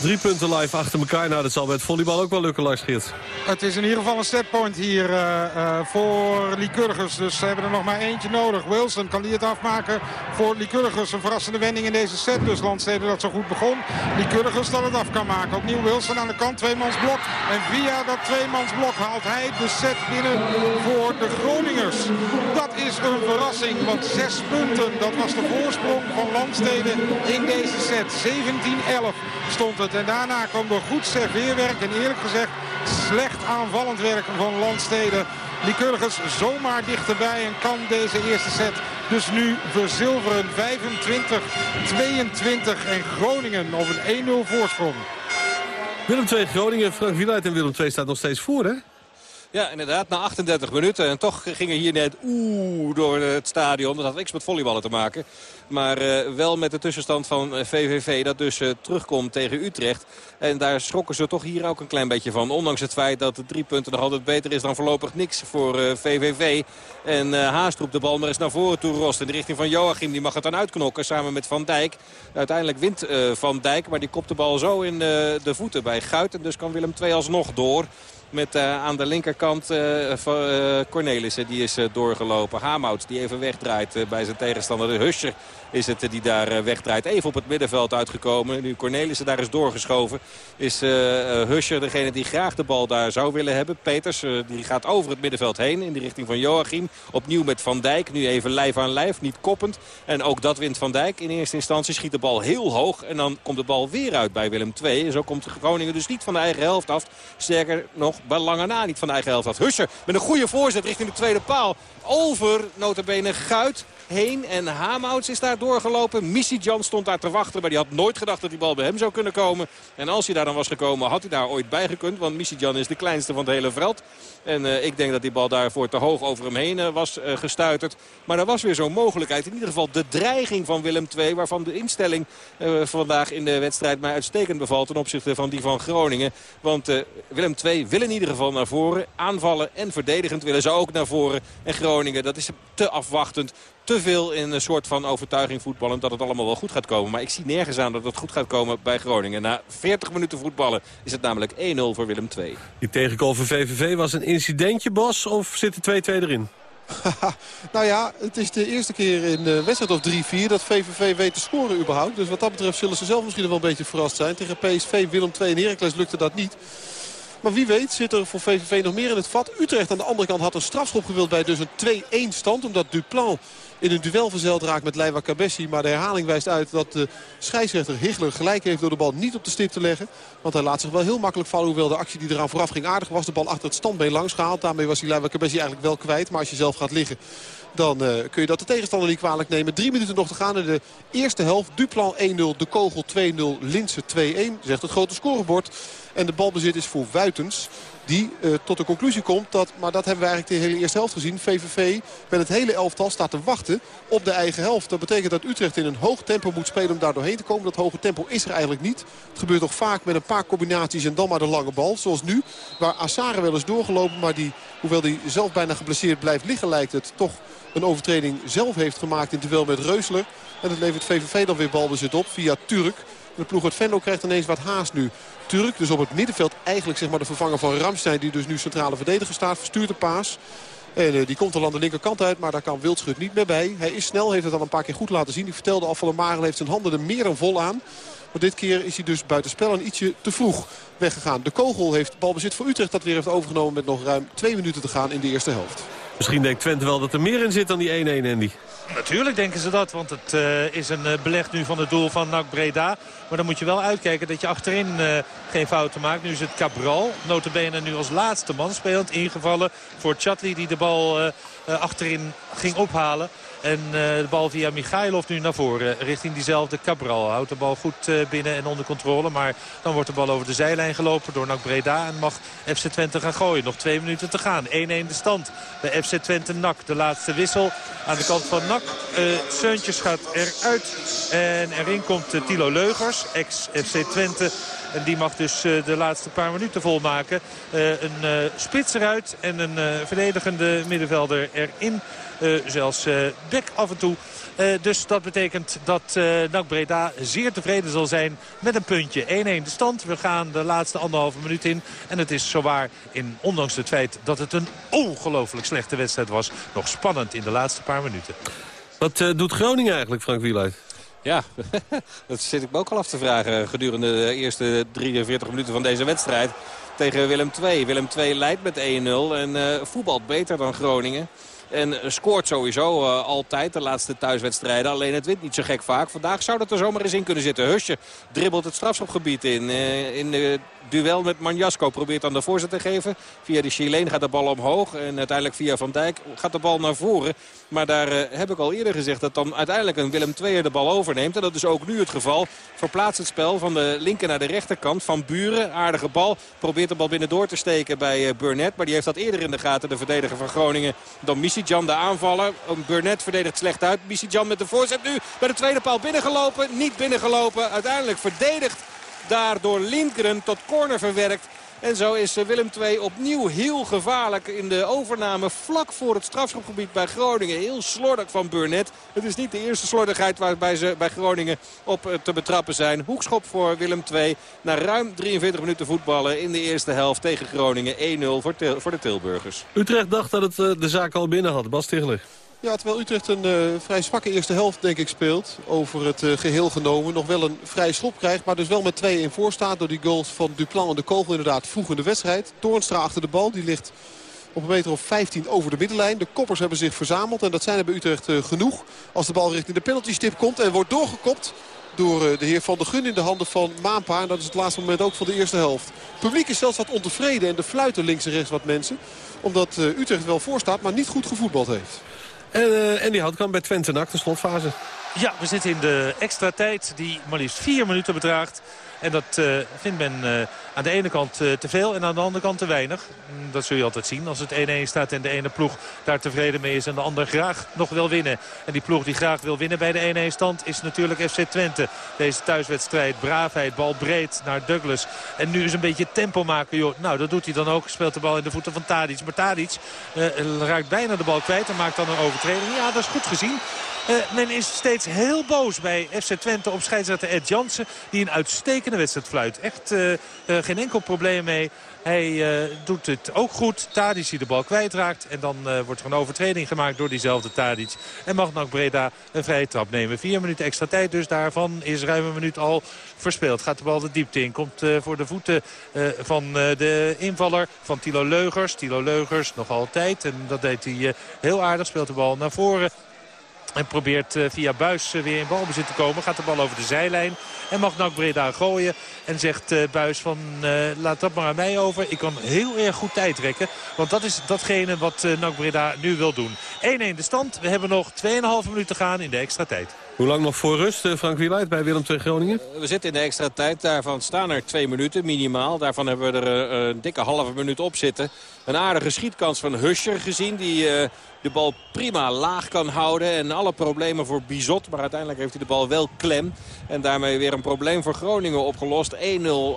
Drie punten live achter elkaar. Nou, dat zal bij het volleybal ook wel lukken, Lars Geert. Het is in ieder geval een setpoint hier uh, uh, voor Lycurgus. Dus ze hebben er nog maar eentje nodig. Wilson kan die het afmaken voor Lycurgus. Een verrassende wending in deze set. Dus Landsteden dat zo goed begon. Lycurgus dat het af kan maken. Opnieuw Wilson aan de kant. Tweemansblok. En via dat tweemansblok haalt hij de set binnen voor de Groningers. Dat is een verrassing. Want zes punten, dat was de voorsprong van Landsteden in deze set. 17-11 stond het. En daarna kwam er goed serveerwerk en eerlijk gezegd slecht aanvallend werk van Landsteden. Lycurgus zomaar dichterbij en kan deze eerste set dus nu verzilveren. 25-22 en Groningen op een 1-0 voorsprong. Willem 2 Groningen, Frank Wieluid en Willem 2 staat nog steeds voor, hè? Ja, inderdaad, na 38 minuten. En toch ging er hier net oeh door het stadion. Dat had niks met volleyballen te maken. Maar uh, wel met de tussenstand van VVV eh, dat dus uh, terugkomt tegen Utrecht. En daar schrokken ze toch hier ook een klein beetje van. Ondanks het feit dat de drie punten nog altijd beter is dan voorlopig niks voor VVV. En Haast roept de bal maar eens naar voren toe rost. In de richting van Joachim. Die mag het dan uitknokken samen met Van Dijk. Uiteindelijk wint Van Dijk. Maar die kopt de bal zo in de voeten bij Guit. En dus kan Willem II alsnog door. Met uh, aan de linkerkant uh, Cornelissen, die is doorgelopen. Hamouts, die even wegdraait bij zijn tegenstander. De Huscher is het die daar wegdraait. Even op het middenveld uitgekomen. Nu Cornelissen daar is doorgeschoven. Is Huscher degene die graag de bal daar zou willen hebben. Peters die gaat over het middenveld heen in de richting van Joachim. Opnieuw met Van Dijk. Nu even lijf aan lijf, niet koppend. En ook dat wint Van Dijk. In eerste instantie schiet de bal heel hoog. En dan komt de bal weer uit bij Willem II. En zo komt Groningen dus niet van de eigen helft af. Sterker nog, bij lange na niet van eigen helft had. Husser met een goede voorzet richting de tweede paal. Over notabene Guit heen. En Hamouts is daar doorgelopen. Missy Jan stond daar te wachten. Maar die had nooit gedacht dat die bal bij hem zou kunnen komen. En als hij daar dan was gekomen had hij daar ooit bij gekund. Want Missy Jan is de kleinste van het hele veld. En uh, ik denk dat die bal daarvoor te hoog over hem heen uh, was uh, gestuiterd. Maar er was weer zo'n mogelijkheid. In ieder geval de dreiging van Willem II. Waarvan de instelling vandaag in de wedstrijd mij uitstekend bevalt. Ten opzichte van die van Groningen. Want Willem II wil in ieder geval naar voren. Aanvallen en verdedigend willen ze ook naar voren. En Groningen, dat is te afwachtend te veel in een soort van overtuiging voetballen dat het allemaal wel goed gaat komen. Maar ik zie nergens aan dat het goed gaat komen bij Groningen. Na 40 minuten voetballen is het namelijk 1-0 voor Willem II. Die tegenkool van VVV was een incidentje, Bos, of zit de 2-2 erin? nou ja, het is de eerste keer in de wedstrijd of 3-4 dat VVV weet te scoren überhaupt. Dus wat dat betreft zullen ze zelf misschien wel een beetje verrast zijn. Tegen PSV, Willem II en Heracles lukte dat niet. Maar wie weet zit er voor VVV nog meer in het vat. Utrecht aan de andere kant had een strafschop gewild bij dus een 2-1 stand. Omdat Duplan in een duel verzeld raakt met Leiva Cabessi. Maar de herhaling wijst uit dat de scheidsrechter Higler gelijk heeft door de bal niet op de stip te leggen. Want hij laat zich wel heel makkelijk vallen. Hoewel de actie die eraan vooraf ging aardig was. De bal achter het standbeen langs gehaald. Daarmee was die Leiva Cabessi eigenlijk wel kwijt. Maar als je zelf gaat liggen dan uh, kun je dat de tegenstander niet kwalijk nemen. Drie minuten nog te gaan in de eerste helft. Duplan 1-0, de kogel 2-0, Linse 2-1. Zegt het grote scorebord. En de balbezit is voor Wuitens. Die uh, tot de conclusie komt dat, maar dat hebben we eigenlijk de hele eerste helft gezien. VVV met het hele elftal staat te wachten op de eigen helft. Dat betekent dat Utrecht in een hoog tempo moet spelen om daar doorheen te komen. Dat hoge tempo is er eigenlijk niet. Het gebeurt toch vaak met een paar combinaties en dan maar de lange bal. Zoals nu, waar Assare wel eens doorgelopen. Maar die, hoewel hij zelf bijna geblesseerd blijft liggen lijkt het, toch een overtreding zelf heeft gemaakt in duel met Reusler. En dat levert VVV dan weer balbezit op via Turk. De ploeg uit Venlo krijgt ineens wat haast nu. Turk, dus op het middenveld eigenlijk zeg maar, de vervanger van Ramstein... die dus nu centrale verdediger staat, verstuurt de paas. En uh, die komt al aan de linkerkant uit, maar daar kan Wildschut niet meer bij. Hij is snel, heeft het al een paar keer goed laten zien. Die vertelde al van de Marel heeft zijn handen er meer dan vol aan. Maar dit keer is hij dus buitenspel en ietsje te vroeg weggegaan. De kogel heeft balbezit voor Utrecht dat weer heeft overgenomen... met nog ruim twee minuten te gaan in de eerste helft. Misschien denkt Twente wel dat er meer in zit dan die 1-1, Andy. Natuurlijk denken ze dat, want het uh, is een uh, beleg nu van het doel van NAC Breda. Maar dan moet je wel uitkijken dat je achterin uh, geen fouten maakt. Nu is het Cabral, notabene nu als laatste man spelend, ingevallen voor Chatli die de bal achterin ging ophalen. En uh, de bal via Michailov nu naar voren richting diezelfde Cabral. Houdt de bal goed uh, binnen en onder controle. Maar dan wordt de bal over de zijlijn gelopen door NAC Breda. En mag FC Twente gaan gooien. Nog twee minuten te gaan. 1-1 de stand bij FC Twente NAC. De laatste wissel aan de kant van NAC. Uh, Seuntjes gaat eruit. En erin komt Tilo Leugers, ex-FC Twente. En die mag dus uh, de laatste paar minuten volmaken. Uh, een uh, spits eruit en een verdedigende middenvelder erin. zelfs Beck af en toe. dus dat betekent dat NAC Breda zeer tevreden zal zijn met een puntje. 1-1 de stand. We gaan de laatste anderhalve minuut in. En het is zowaar, in, ondanks het feit dat het een ongelooflijk slechte wedstrijd was... nog spannend in de laatste paar minuten. Wat doet Groningen eigenlijk, Frank Wieluid? Ja, dat zit ik me ook al af te vragen gedurende de eerste 43 minuten van deze wedstrijd tegen Willem II. Willem II leidt met 1-0 en uh, voetbalt beter dan Groningen. En scoort sowieso uh, altijd de laatste thuiswedstrijden. Alleen het wint niet zo gek vaak. Vandaag zou dat er zomaar eens in kunnen zitten. Husje dribbelt het strafschopgebied in. Uh, in de duel met Manjasko. Probeert dan de voorzet te geven. Via de Chileen gaat de bal omhoog. En uiteindelijk via Van Dijk gaat de bal naar voren. Maar daar uh, heb ik al eerder gezegd dat dan uiteindelijk een Willem II de bal overneemt. En dat is ook nu het geval. Verplaatst het spel van de linker naar de rechterkant. Van Buren, aardige bal. Probeert de bal binnen door te steken bij uh, Burnett. Maar die heeft dat eerder in de gaten, de verdediger van Groningen. Dan Missidjan, de aanvaller. Burnett verdedigt slecht uit. Missidjan met de voorzet nu bij de tweede paal binnengelopen. Niet binnengelopen. Uiteindelijk verdedigd daar door Lindgren tot corner verwerkt. En zo is eh, Willem II opnieuw heel gevaarlijk in de overname vlak voor het strafschopgebied bij Groningen. Heel slordig van Burnett. Het is niet de eerste slordigheid waarbij ze bij Groningen op eh, te betrappen zijn. Hoekschop voor Willem II na ruim 43 minuten voetballen in de eerste helft tegen Groningen. 1-0 voor, de Tilburgers. Utrecht dacht dat het eh, de zaak al binnen had. Bas Tichler. Ja, terwijl Utrecht een uh, vrij zwakke eerste helft denk ik speelt. Over het uh, geheel genomen. Nog wel een vrij schop krijgt. Maar dus wel met 2 in voor staat. Door die goals van Duplan en de Kogel inderdaad vroeg in de wedstrijd. Toornstra achter de bal. Die ligt op een meter of 15 over de middenlijn. De koppers hebben zich verzameld. En dat zijn er bij Utrecht uh, genoeg. Als de bal richting de penaltystip komt. En wordt doorgekopt door de heer Van der Gun in de handen van Maanpa. En dat is het laatste moment ook van de eerste helft. Het publiek is zelfs wat ontevreden. En de fluiten links en rechts wat mensen. Omdat Utrecht wel voor staat, maar niet goed gevoetbald heeft. En, uh, en die kan bij Twente nak de slotfase. Ja, we zitten in de extra tijd die maar liefst vier minuten bedraagt. En dat uh, vindt men uh, aan de ene kant uh, te veel en aan de andere kant te weinig. Mm, dat zul je altijd zien. Als het 1-1 staat en de ene ploeg daar tevreden mee is... en de ander graag nog wil winnen. En die ploeg die graag wil winnen bij de 1-1 stand is natuurlijk FC Twente. Deze thuiswedstrijd, braafheid, bal breed naar Douglas. En nu is een beetje tempo maken. Joh. Nou, dat doet hij dan ook. Speelt de bal in de voeten van Tadic. Maar Tadic raakt bijna de bal kwijt en maakt dan een overtreding. Ja, dat is goed gezien. Uh, men is steeds heel boos bij FC Twente op scheidsrechter Ed Jansen. Die een uitstekende wedstrijd fluit. Echt uh, uh, geen enkel probleem mee. Hij doet het ook goed. Tadic die de bal kwijtraakt. En dan wordt er een overtreding gemaakt door diezelfde Tadic. En mag Nak Breda een vrije trap nemen. Vier minuten extra tijd dus. Daarvan is ruim een minuut al verspeeld. Gaat de bal de diepte in. Komt voor de voeten van de invaller van Tilo Leugers. Tilo Leugers nog altijd. En dat deed hij heel aardig. Speelt de bal naar voren. En probeert uh, via Buis uh, weer in balbezit te komen. Gaat de bal over de zijlijn. En mag Nak Breda gooien. En zegt uh, Buis van laat dat maar aan mij over. Ik kan heel erg goed tijd trekken. Want dat is datgene wat uh, Nak Breda nu wil doen. 1-1 de stand. We hebben nog 2,5 minuten gaan in de extra tijd. Hoe lang nog voor rust, Frank Wieluid, bij Willem II Groningen? We zitten in de extra tijd. Daarvan staan er twee minuten minimaal. Daarvan hebben we er een dikke halve minuut op zitten. Een aardige schietkans van Huscher gezien. Die de bal prima laag kan houden. En alle problemen voor Bizot. Maar uiteindelijk heeft hij de bal wel klem. En daarmee weer een probleem voor Groningen opgelost. 1-0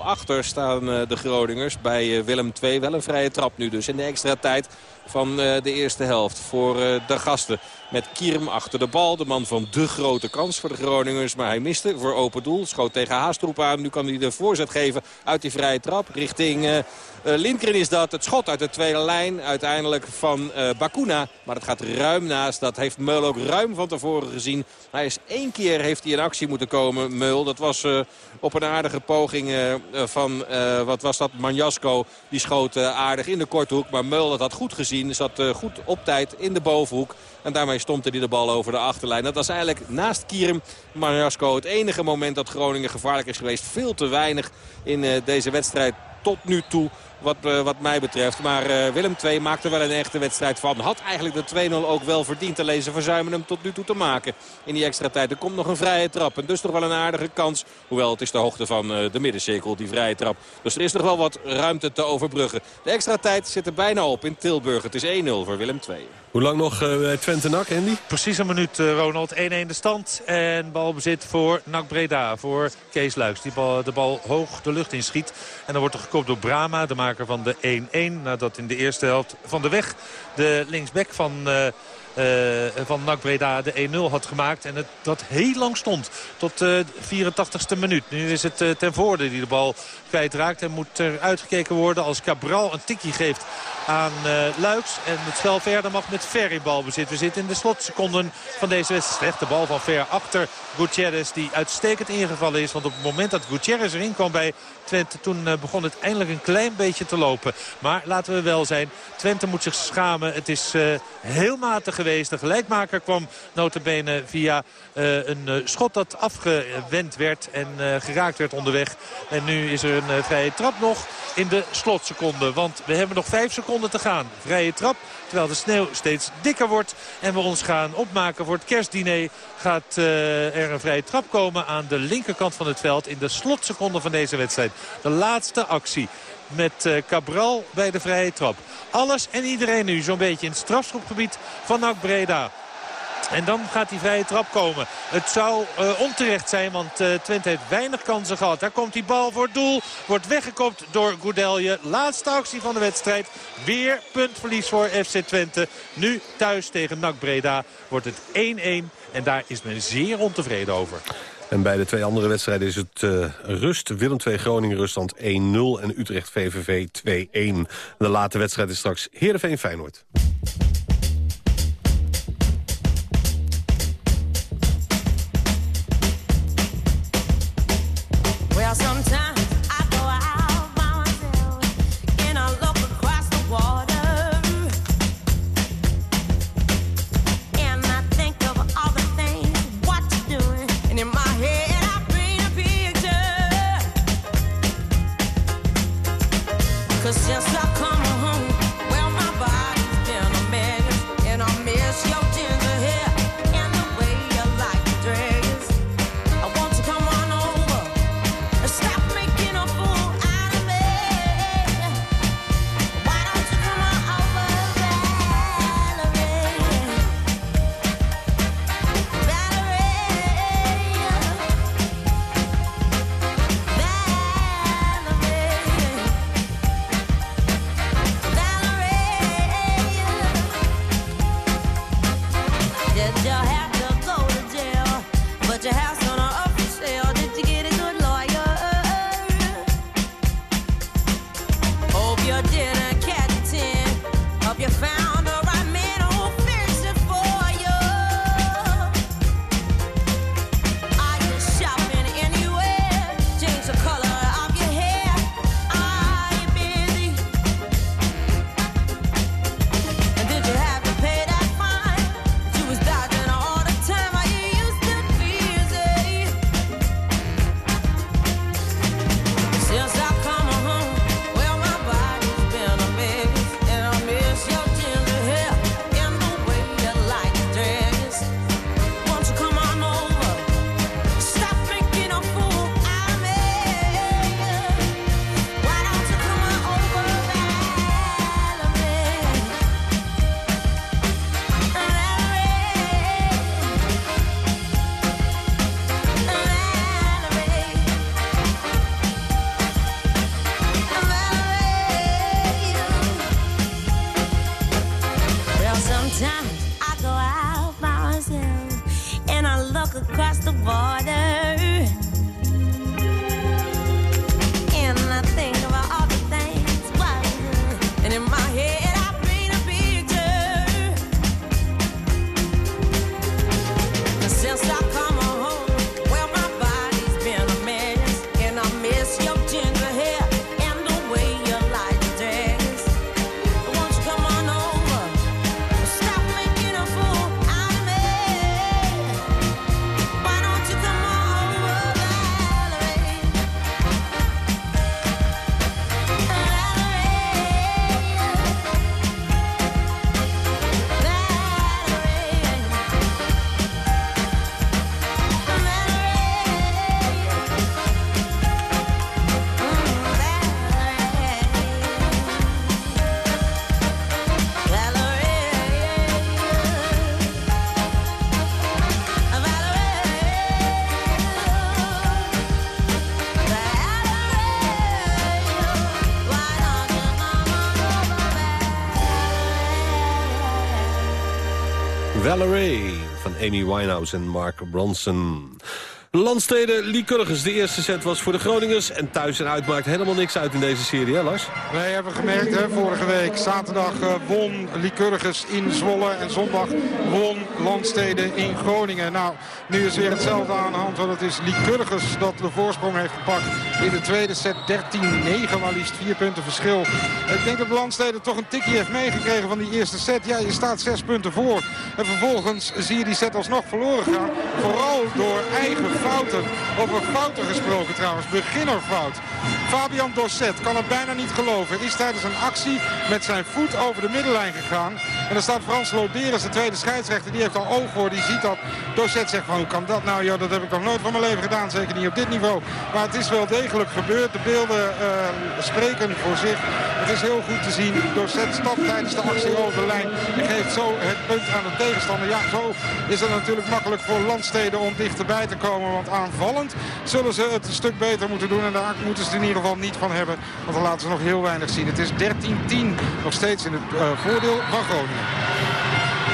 achter staan de Groningers bij Willem II. Wel een vrije trap nu dus in de extra tijd van de eerste helft voor de gasten. Met Kierm achter de bal. De man van de grote kans voor de Groningers. Maar hij miste voor open doel. Schoot tegen Haastroep aan. Nu kan hij de voorzet geven uit die vrije trap. Richting uh, Lindgren is dat. Het schot uit de tweede lijn. Uiteindelijk van uh, Bakuna. Maar het gaat ruim naast. Dat heeft Meul ook ruim van tevoren gezien. Hij is één keer heeft hij in actie moeten komen. Meul. Dat was uh, op een aardige poging van, wat was dat, Manjasko. Die schoot aardig in de korte hoek. Maar Meul dat had goed gezien. Zat goed op tijd in de bovenhoek. En daarmee stompte hij de bal over de achterlijn. Dat was eigenlijk naast Kierum Marjasko het enige moment dat Groningen gevaarlijk is geweest. Veel te weinig in deze wedstrijd tot nu toe wat, uh, wat mij betreft. Maar uh, Willem II maakte wel een echte wedstrijd van. Had eigenlijk de 2-0 ook wel verdiend. Alleen ze verzuimen hem tot nu toe te maken in die extra tijd. Er komt nog een vrije trap. En dus toch wel een aardige kans. Hoewel het is de hoogte van uh, de middencirkel, die vrije trap. Dus er is nog wel wat ruimte te overbruggen. De extra tijd zit er bijna op in Tilburg. Het is 1-0 voor Willem II. Hoe lang nog bij Twente NAC, Andy? Precies een minuut, Ronald. 1-1 de stand. En balbezit voor NAC Breda. Voor Kees Luiks. Die bal, de bal hoog de lucht inschiet. En dan wordt er gekopt door Brama, de maker van de 1-1. Nadat in de eerste helft van de weg de linksback van... Uh, van NAC Breda de 1-0 had gemaakt. En het, dat heel lang stond. Tot de uh, 84ste minuut. Nu is het uh, ten voorde die de bal kwijtraakt. En moet er uitgekeken worden als Cabral een tikje geeft aan Luiks. En het spel verder mag met Ver in balbezit. We zitten in de slotseconden van deze wedstrijd. De bal van Ver achter Gutierrez die uitstekend ingevallen is. Want op het moment dat Gutierrez erin kwam bij Twente... toen begon het eindelijk een klein beetje te lopen. Maar laten we wel zijn, Twente moet zich schamen. Het is heel matig De gelijkmaker kwam notabene via een schot dat afgewend werd en geraakt werd onderweg. En nu is er een vrije trap nog in de slotseconde. Want we hebben nog vijf seconden te gaan. Vrije trap, terwijl de sneeuw steeds dikker wordt. En we ons gaan opmaken voor het kerstdiner. Gaat er een vrije trap komen aan de linkerkant van het veld. In de slotseconde van deze wedstrijd. De laatste actie met Cabral bij de vrije trap. Alles en iedereen nu zo'n beetje in het strafschopgebied van NAC Breda. En dan gaat die vrije trap komen. Het zou uh, onterecht zijn, want uh, Twente heeft weinig kansen gehad. Daar komt die bal voor het doel. Wordt weggekopt door Goudelje. Laatste actie van de wedstrijd. Weer puntverlies voor FC Twente. Nu thuis tegen NAC Breda wordt het 1-1. En daar is men zeer ontevreden over. En bij de twee andere wedstrijden is het uh, rust. Willem 2 Groningen ruststand 1-0 en Utrecht VVV 2-1. De late wedstrijd is straks Heerenveen Feyenoord. Amy en Mark Bronson. Landsteden Lycurgus. De eerste set was voor de Groningers. En thuis en uit maakt helemaal niks uit in deze serie, hè Lars? Wij hebben gemerkt, hè, vorige week. Zaterdag uh, won Lycurgus in Zwolle. En zondag won Landsteden in Groningen. Nou, nu is weer hetzelfde aan de hand. Want het is Lycurgus dat de voorsprong heeft gepakt. In de tweede set 13-9, maar liefst vier punten verschil. Ik denk dat Landsteden toch een tikje heeft meegekregen van die eerste set. Ja, je staat zes punten voor. En vervolgens zie je die set alsnog verloren gaan. Vooral door eigen fouten. Over fouten gesproken trouwens. Beginnerfout. Fabian Dorset kan het bijna niet geloven. Is tijdens een actie met zijn voet over de middenlijn gegaan. En dan staat Frans Loderes, de tweede scheidsrechter. Die heeft al oog voor. Die ziet dat Dorset zegt van hoe kan dat nou? Ja, dat heb ik nog nooit van mijn leven gedaan. Zeker niet op dit niveau. Maar het is wel degelijk gebeurd. De beelden uh, spreken voor zich. Het is heel goed te zien. Dorset stapt tijdens de actie over de lijn. En geeft zo het punt aan de tegenstander. Ja, zo is het natuurlijk makkelijk voor landsteden om dichterbij te komen. Want aanvallend zullen ze het een stuk beter moeten doen. En daar moeten ze het in ieder geval niet van hebben. Want dan laten ze nog heel weinig zien. Het is 13-10 nog steeds in het uh, voordeel van Groningen.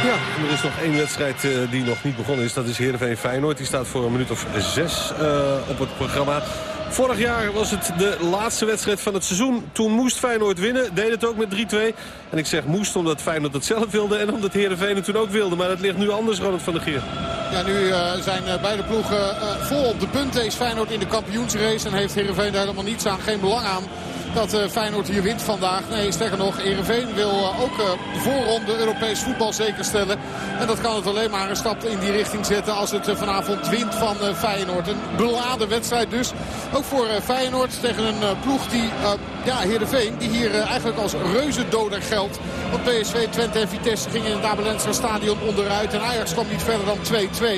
Ja, er is nog één wedstrijd uh, die nog niet begonnen is. Dat is Heerenveen Feyenoord. Die staat voor een minuut of zes uh, op het programma. Vorig jaar was het de laatste wedstrijd van het seizoen. Toen moest Feyenoord winnen. Deed het ook met 3-2. En ik zeg moest omdat Feyenoord het zelf wilde. En omdat Heerenveen het toen ook wilde. Maar het ligt nu anders, Ronald van der Geer. Ja, nu uh, zijn beide ploegen vol op de punten. Is Feyenoord in de kampioensrace. En heeft Heerenveen daar helemaal niets aan. Geen belang aan dat uh, Feyenoord hier wint vandaag. Nee, sterker nog, Ereveen wil uh, ook uh, de voorronde Europees voetbal zeker stellen. En dat kan het alleen maar een stap in die richting zetten als het vanavond wint van Feyenoord. Een beladen wedstrijd dus. Ook voor Feyenoord tegen een ploeg die, ja, Heerenveen, die hier eigenlijk als reuzendoder geldt. Want PSV, Twente en Vitesse gingen in het Abelensra stadion onderuit. En Ajax kwam niet verder dan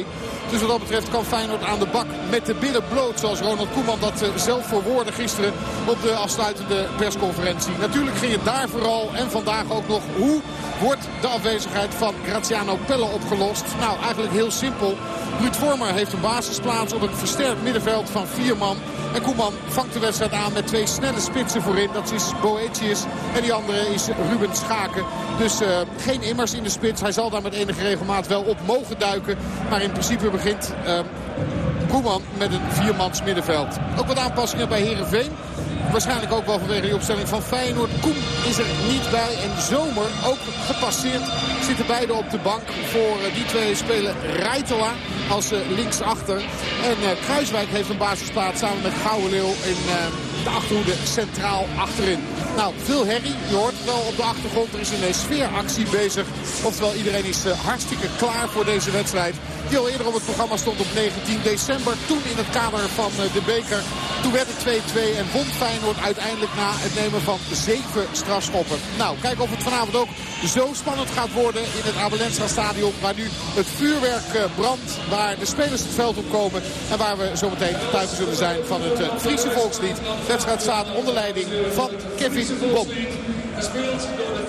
2-2. Dus wat dat betreft kan Feyenoord aan de bak met de billen bloot. Zoals Ronald Koeman dat zelf verwoordde gisteren op de afsluitende persconferentie. Natuurlijk ging het daar vooral en vandaag ook nog hoe wordt de afwezigheid van Graziano Pelle opgelost. Nou, eigenlijk heel simpel. Ruud Vormer heeft een basisplaats op een versterkt middenveld van vier man. En Koeman vangt de wedstrijd aan met twee snelle spitsen voorin. Dat is Boetius en die andere is Ruben Schaken. Dus uh, geen immers in de spits. Hij zal daar met enige regelmaat wel op mogen duiken. Maar in principe begint Koeman met een viermans middenveld. Ook wat aanpassingen bij Herenveen. Waarschijnlijk ook wel vanwege die opstelling van Feyenoord. Koen is er niet bij. En Zomer ook gepasseerd. Zitten beide op de bank. Voor uh, die twee spelen Rijtela als uh, linksachter. En uh, Kruiswijk heeft een basisplaats samen met Gouwenleeuw in de achterhoede centraal achterin. Nou, veel herrie. Je hoort het wel op de achtergrond. Er is een sfeeractie bezig. Oftewel, iedereen is hartstikke klaar voor deze wedstrijd. Die al eerder op het programma stond op 19 december. Toen in het kader van de beker. Toen werd het 2-2 en won Feyenoord uiteindelijk na het nemen van zeven strafschoppen. Nou, kijk of het vanavond ook zo spannend gaat worden in het Abelensra stadion. Waar nu het vuurwerk brandt. Waar de spelers het veld op komen. En waar we zometeen getuigen zullen zijn van het Friese volkslied. Wedstrijd staat onder leiding van Kevin Bom. Gespeeld door de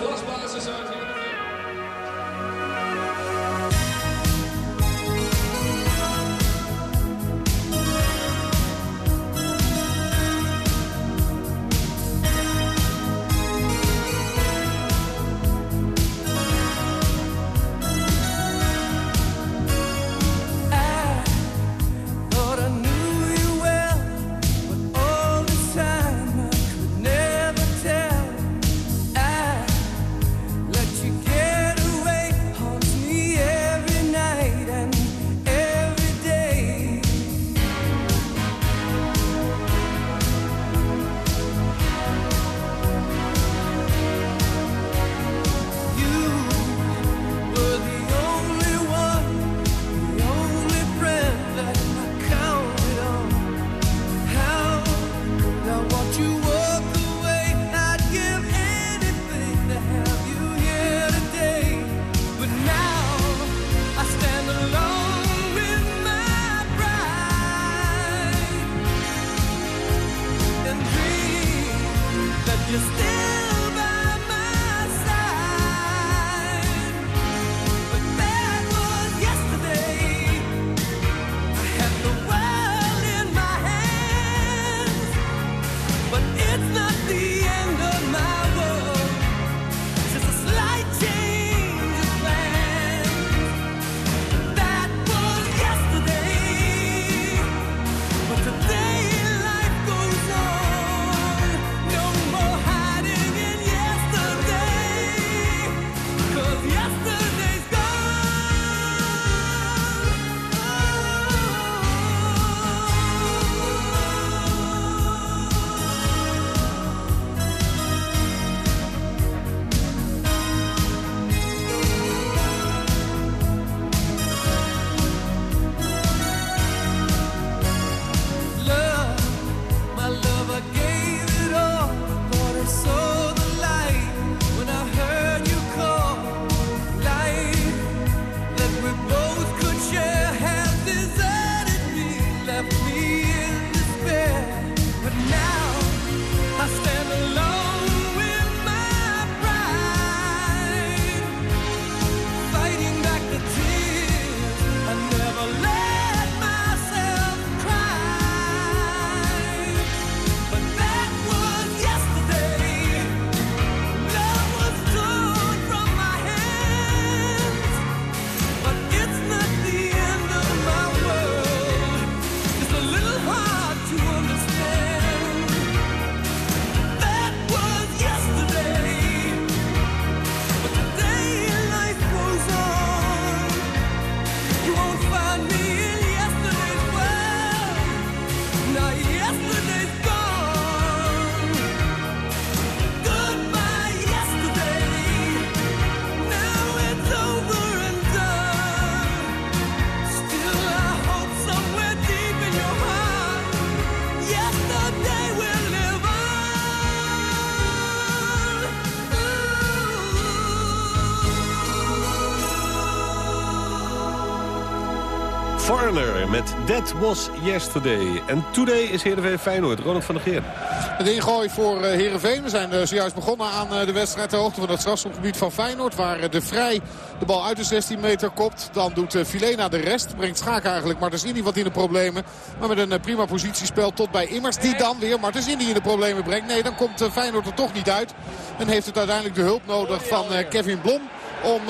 That Was Yesterday. En today is Heerenveen Feyenoord. Ronald van der Geer. Het ingooi voor uh, Heerenveen. We zijn uh, zojuist begonnen aan uh, de wedstrijd ter hoogte van het strafschopgebied van Feyenoord. Waar de Vrij de bal uit de 16 meter kopt. Dan doet Filena de rest. Brengt Schaak eigenlijk Martensini wat in de problemen. Maar met een prima positiespel tot bij Immers. Die dan weer Martensini in de problemen brengt. Nee, dan komt Feyenoord er toch niet uit. En heeft het uiteindelijk de hulp nodig van Kevin Blom. Om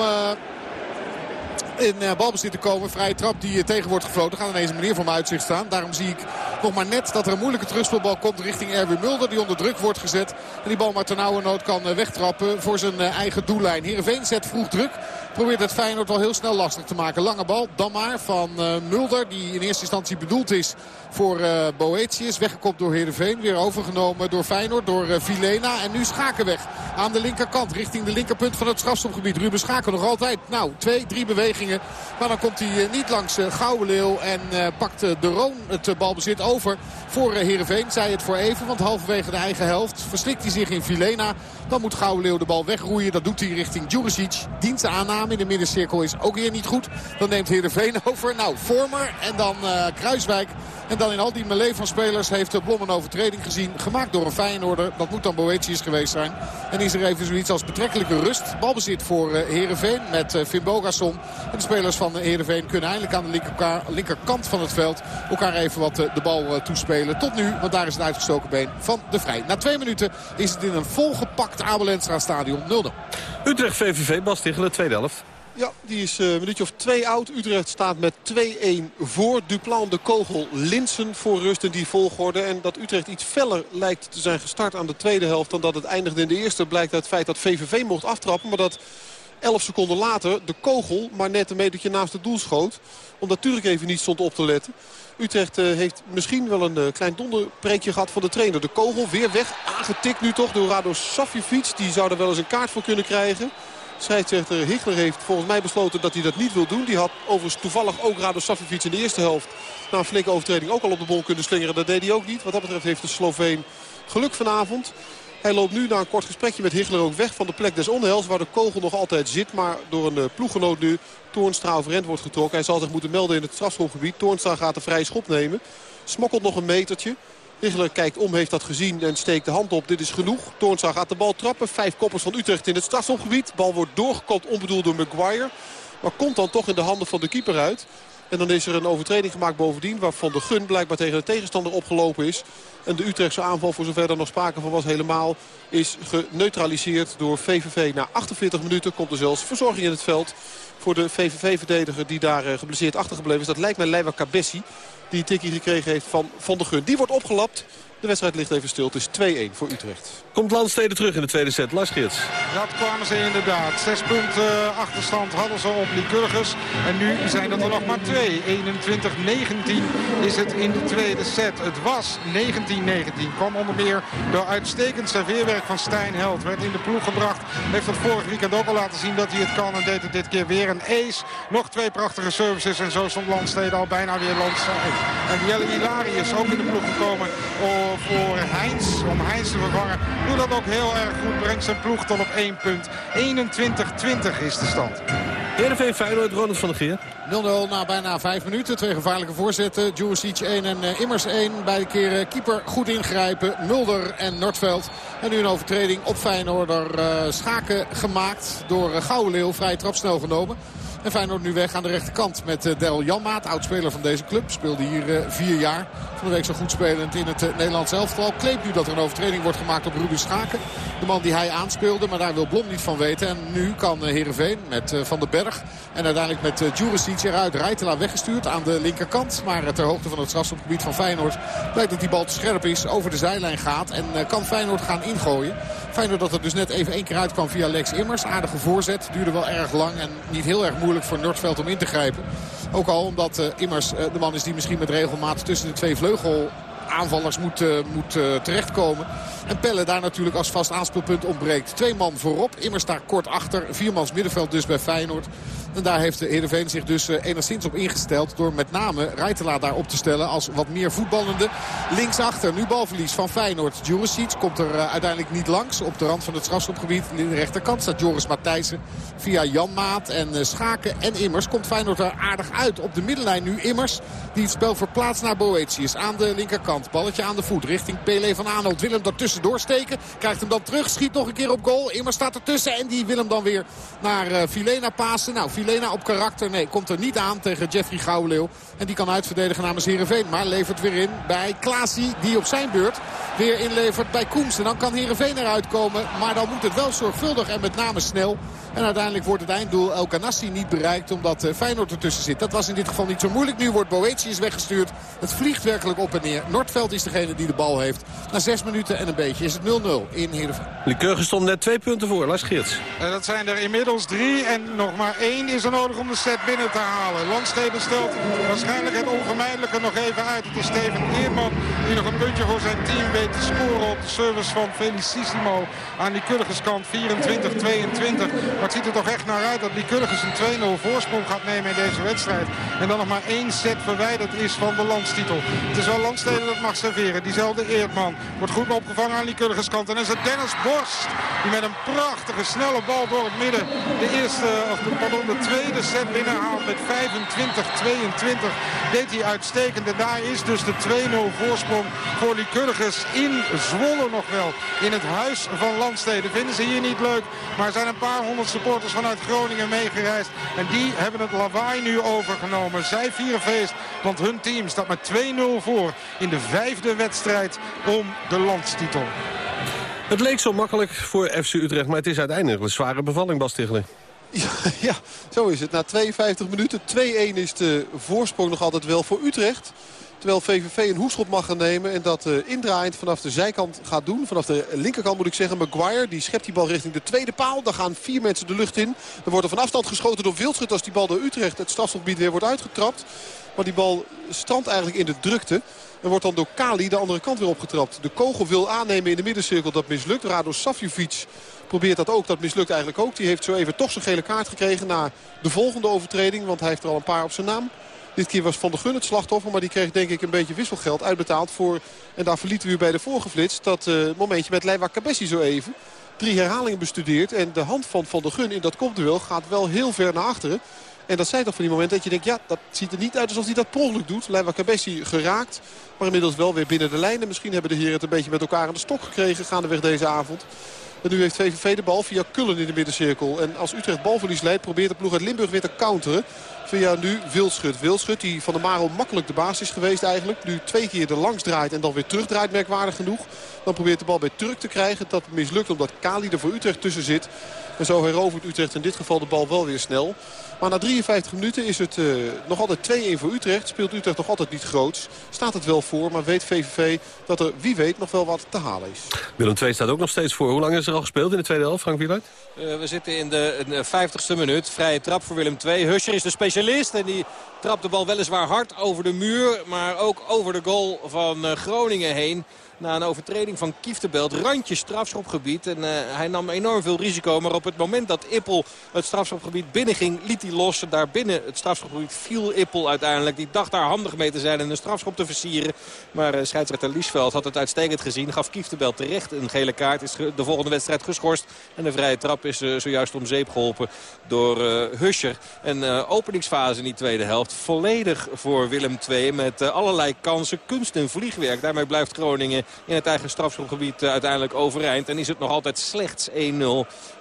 in uh, balbezit te komen. Vrije trap die uh, tegen wordt gefloten. Gaat ineens een meneer voor mijn uitzicht staan. Daarom zie ik nog maar net dat er een moeilijke terugspelbal komt richting Erwin Mulder. Die onder druk wordt gezet. En die bal maar nood kan uh, wegtrappen voor zijn eigen doellijn. Heerenveen zet vroeg druk. Probeert het Feyenoord wel heel snel lastig te maken. Lange bal, dan maar van Mulder. Die in eerste instantie bedoeld is voor Boetius. Weggekopt door Heerenveen. Weer overgenomen door Feyenoord, door Vilena. En nu Schaken weg aan de linkerkant. Richting de linkerpunt van het strafstopgebied. Ruben Schaken nog altijd. Nou, twee, drie bewegingen. Maar dan komt hij niet langs Gouwenleeuw. En pakt de Roon het balbezit over voor Heerenveen. Zij het voor even, want halverwege de eigen helft verslikt hij zich in Vilena. Dan moet Gouwenleeuw de bal wegroeien. Dat doet hij richting Djuricic. Dienstaanname in de middencirkel is ook weer niet goed. Dan neemt Heerenveen over. Nou, Vormer en dan Kruiswijk. En dan in al die melee van spelers heeft Blom een overtreding gezien. Gemaakt door een Feyenoorder. Dat moet dan Boetius geweest zijn. En is er even zoiets als betrekkelijke rust. Balbezit voor Herenveen met Finn Bogasson. En de spelers van Herenveen kunnen eindelijk aan de linkerkant van het veld elkaar even wat de bal toespelen. Tot nu, want daar is het uitgestoken been van de Vrij. Na twee minuten is het in een volgepakt Abelenstra stadion 0-0. Utrecht VVV, Bas Tichelen, tweede helft. Ja, die is uh, een minuutje of twee oud. Utrecht staat met 2-1 voor. Duplan de kogel Linsen voor rust in die volgorde. En dat Utrecht iets feller lijkt te zijn gestart aan de tweede helft... dan dat het eindigde in de eerste blijkt uit het feit dat VVV mocht aftrappen. Maar dat 11 seconden later de kogel maar net een metertje naast het doel schoot. Omdat Turk even niet stond op te letten. Utrecht uh, heeft misschien wel een uh, klein donderpreekje gehad van de trainer. De kogel weer weg, aangetikt nu toch door Rado Safjevic. Die zou er wel eens een kaart voor kunnen krijgen. Scheidsrechter Hichler heeft volgens mij besloten dat hij dat niet wil doen. Die had overigens toevallig ook Rado Safovic in de eerste helft... na een flinke overtreding ook al op de bol kunnen slingeren. Dat deed hij ook niet. Wat dat betreft heeft de Sloveen geluk vanavond. Hij loopt nu na een kort gesprekje met Hichler ook weg van de plek des onheils... waar de kogel nog altijd zit, maar door een uh, ploeggenoot nu Toornstra overend wordt getrokken. Hij zal zich moeten melden in het strafschopgebied. Toornstra gaat de vrije schop nemen. Smokkelt nog een metertje. Hichler kijkt om, heeft dat gezien en steekt de hand op. Dit is genoeg. Toornstra gaat de bal trappen. Vijf koppers van Utrecht in het strafschopgebied. Bal wordt doorgekopt, onbedoeld door Maguire. Maar komt dan toch in de handen van de keeper uit. En dan is er een overtreding gemaakt bovendien... waarvan de Gun blijkbaar tegen de tegenstander opgelopen is. En de Utrechtse aanval, voor zover er nog sprake van was, helemaal is geneutraliseerd door VVV. Na 48 minuten komt er zelfs verzorging in het veld voor de VVV-verdediger die daar eh, geblesseerd achtergebleven is. Dat lijkt mij Leiva Cabessi die een tikkie gekregen heeft van Van der Gun. Die wordt opgelapt. De wedstrijd ligt even stil. Het is 2-1 voor Utrecht. Komt Landstede terug in de tweede set. Lars Geerts. Dat kwamen ze inderdaad. Zes punten achterstand hadden ze op Lycurgus. En nu zijn het er nog maar twee. 21-19 is het in de tweede set. Het was 19-19. Kwam onder meer door uitstekend serveerwerk van Stijn Held. Werd in de ploeg gebracht. Heeft het vorig weekend ook al laten zien dat hij het kan. En deed het dit keer weer een ace. Nog twee prachtige services. En zo stond Landstede al bijna weer landstijl. En Jelle Hilari is ook in de ploeg gekomen voor Heinz. Om Heinz te vervangen. Doet dat ook heel erg goed. Brengt zijn ploeg tot op 1 punt. 21-20 is de stand. Heerenveen Feyenoord, Ronald van der Geer. 0-0 na bijna 5 minuten. Twee gevaarlijke voorzetten. Juricic 1 en uh, Immers 1. Beide keren keeper goed ingrijpen. Mulder en Nordveld. En nu een overtreding op Feyenoorder uh, schaken gemaakt door uh, Gouwenleeuw. Vrij trap snel genomen. En Feyenoord nu weg aan de rechterkant met uh, Del Janmaat. Oudspeler van deze club. Speelde hier uh, vier jaar. Van de week zo goed spelend in het uh, Nederlands elftal. Kleept nu dat er een overtreding wordt gemaakt op Ruben Schaken. De man die hij aanspeelde. Maar daar wil Blom niet van weten. En nu kan Heerenveen met Van den Berg. En uiteindelijk met uh, eruit. Rijtela weggestuurd aan de linkerkant. Maar ter hoogte van het strafschopgebied van Feyenoord. Blijkt dat die bal te scherp is. Over de zijlijn gaat. En kan Feyenoord gaan ingooien. Feyenoord dat er dus net even één keer uit kwam via Lex Immers. Aardige voorzet. Duurde wel erg lang. En niet heel erg moeilijk voor Noordveld om in te grijpen. Ook al omdat uh, Immers uh, de man is die misschien met regelmaat tussen de twee vleugel aanvallers moet, uh, moet terechtkomen. En Pelle daar natuurlijk als vast aanspeelpunt ontbreekt. Twee man voorop. Immers daar kort achter. Viermans middenveld dus bij Feyenoord. En daar heeft Heerenveen zich dus enigszins op ingesteld... door met name Rijtela daar op te stellen als wat meer voetballende linksachter. Nu balverlies van Feyenoord. Juricic komt er uiteindelijk niet langs. Op de rand van het strafschopgebied in de rechterkant staat Joris Matthijssen. Via Jan Maat en Schaken en Immers komt Feyenoord er aardig uit. Op de middenlijn nu Immers die het spel verplaatst naar Boetius. Aan de linkerkant. Balletje aan de voet richting Pele van Arnold. Wil hem daartussen doorsteken. Krijgt hem dan terug. Schiet nog een keer op goal. Immers staat ertussen. En die wil hem dan weer naar Filena pasen. Nou, Filena op karakter. Nee, komt er niet aan tegen Jeffrey Gouwleeuw. En die kan uitverdedigen namens Heerenveen. Maar levert weer in bij Klaasie. Die op zijn beurt weer inlevert bij Koems. En dan kan Heerenveen eruit komen. Maar dan moet het wel zorgvuldig en met name snel. En uiteindelijk wordt het einddoel El Kanassi niet bereikt omdat uh, Feyenoord ertussen zit. Dat was in dit geval niet zo moeilijk. Nu wordt Boetius weggestuurd. Het vliegt werkelijk op en neer. Noordveld is degene die de bal heeft. Na zes minuten en een beetje is het 0-0 in Heerenveen. Liekeurgen stond net twee punten voor. Lars Geerts. En dat zijn er inmiddels drie. En nog maar één is er nodig om de set binnen te halen. Landsteden stelt waarschijnlijk het onvermijdelijke nog even uit. Het is Steven Eerman die nog een puntje voor zijn team weet te scoren op de service van Felicissimo. Aan die kant 24-22. Maar het ziet er toch echt naar uit dat Lycurgus een 2-0 voorsprong gaat nemen in deze wedstrijd. En dan nog maar één set verwijderd is van de landstitel. Het is wel Landsteden dat mag serveren. Diezelfde Eerdman wordt goed opgevangen aan Lycurgus kant. En dan is het Dennis Borst die met een prachtige snelle bal door het midden de eerste, of de, pardon, de tweede set binnenhaalt met 25-22. Deed hij uitstekend. En daar is dus de 2-0 voorsprong voor Lycurgus in Zwolle nog wel. In het huis van Landsteden. Vinden ze hier niet leuk. Maar er zijn een paar honderd supporters vanuit Groningen meegereisd. En die hebben het lawaai nu overgenomen. Zij vieren feest, want hun team staat met 2-0 voor in de vijfde wedstrijd om de landstitel. Het leek zo makkelijk voor FC Utrecht, maar het is uiteindelijk een zware bevalling, Bas Tichelen. Ja, ja, zo is het. Na 52 minuten, 2-1 is de voorsprong nog altijd wel voor Utrecht. Terwijl VVV een hoeschop mag gaan nemen. En dat uh, indraaiend vanaf de zijkant gaat doen. Vanaf de linkerkant moet ik zeggen. Maguire die schept die bal richting de tweede paal. Dan gaan vier mensen de lucht in. Er wordt er van afstand geschoten door Wildschut als die bal door Utrecht het strafschopgebied weer wordt uitgetrapt. Maar die bal strandt eigenlijk in de drukte. En wordt dan door Kali de andere kant weer opgetrapt. De kogel wil aannemen in de middencirkel. Dat mislukt. Rado Savjevic probeert dat ook. Dat mislukt eigenlijk ook. Die heeft zo even toch zijn gele kaart gekregen na de volgende overtreding. Want hij heeft er al een paar op zijn naam. Dit keer was Van der Gun het slachtoffer. Maar die kreeg denk ik een beetje wisselgeld uitbetaald voor... en daar verlieten we u bij de vorige flits... dat uh, momentje met Leiva Cabessi zo even. Drie herhalingen bestudeerd. En de hand van Van der Gun in dat kopduel gaat wel heel ver naar achteren. En dat zijn toch van die momenten dat je denkt... ja, dat ziet er niet uit alsof hij dat per ongeluk doet. Leiva Cabessi geraakt. Maar inmiddels wel weer binnen de lijnen. Misschien hebben de heren het een beetje met elkaar aan de stok gekregen... gaandeweg deze avond. En nu heeft VVV de bal via Kullen in de middencirkel. En als Utrecht balverlies leidt probeert de ploeg uit Limburg weer te counteren. Via nu Wildschut. Wildschut die van de Maro makkelijk de baas is geweest eigenlijk. Nu twee keer er langs draait en dan weer terugdraait merkwaardig genoeg. Dan probeert de bal bij Turk te krijgen. Dat mislukt omdat Kali er voor Utrecht tussen zit. En zo herovert Utrecht in dit geval de bal wel weer snel. Maar na 53 minuten is het uh, nog altijd 2-1 voor Utrecht. Speelt Utrecht nog altijd niet groots. Staat het wel voor, maar weet VVV dat er wie weet nog wel wat te halen is. Willem II staat ook nog steeds voor. Hoe lang is er al gespeeld in de tweede helft, Frank Wieluid? Uh, we zitten in de, de 50ste minuut. Vrije trap voor Willem II. Huscher is de specialist en die trapt de bal weliswaar hard over de muur. Maar ook over de goal van uh, Groningen heen na een overtreding van Kieftebelt. Randje strafschopgebied. En uh, hij nam enorm veel risico. Maar op het moment dat Ippel het strafschopgebied binnenging, liet hij los. Daar binnen het strafschopgebied viel Ippel uiteindelijk. Die dacht daar handig mee te zijn en een strafschop te versieren. Maar uh, scheidsrechter Liesveld had het uitstekend gezien. Gaf Kieftebelt terecht een gele kaart. Is de volgende wedstrijd geschorst. En de vrije trap is uh, zojuist om zeep geholpen door Huscher. En openingsfase in die tweede helft volledig voor Willem II. Met allerlei kansen, kunst en vliegwerk. Daarmee blijft Groningen in het eigen strafschopgebied eh, uiteindelijk overeind. En is het nog altijd slechts 1-0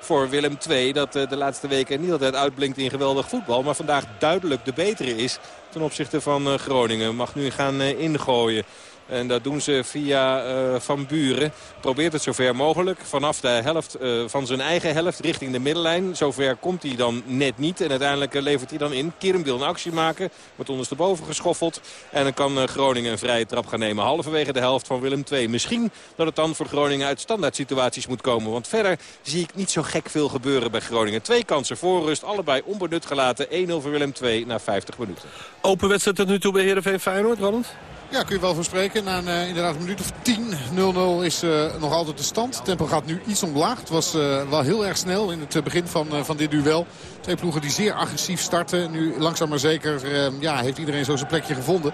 voor Willem II. Dat eh, de laatste weken niet altijd uitblinkt in geweldig voetbal. Maar vandaag duidelijk de betere is ten opzichte van eh, Groningen. Mag nu gaan ingooien. En dat doen ze via uh, Van Buren. Probeert het zover mogelijk. Vanaf de helft uh, van zijn eigen helft richting de middenlijn. Zover komt hij dan net niet. En uiteindelijk uh, levert hij dan in. Kirim wil een actie maken. Wordt ondersteboven geschoffeld. En dan kan Groningen een vrije trap gaan nemen. Halverwege de helft van Willem II. Misschien dat het dan voor Groningen uit standaard situaties moet komen. Want verder zie ik niet zo gek veel gebeuren bij Groningen. Twee kansen voor rust. Allebei onbenut gelaten. 1-0 voor Willem II na 50 minuten. Open wedstrijd tot nu toe bij Heerenveen Feyenoord, Roland? Ja, kun je wel voor spreken. Na een, uh, inderdaad een minuut of 10. 0-0 is uh, nog altijd de stand. Het tempo gaat nu iets omlaag. Het was uh, wel heel erg snel in het begin van, van dit duel. Twee ploegen die zeer agressief starten. Nu langzaam maar zeker ja, heeft iedereen zo zijn plekje gevonden.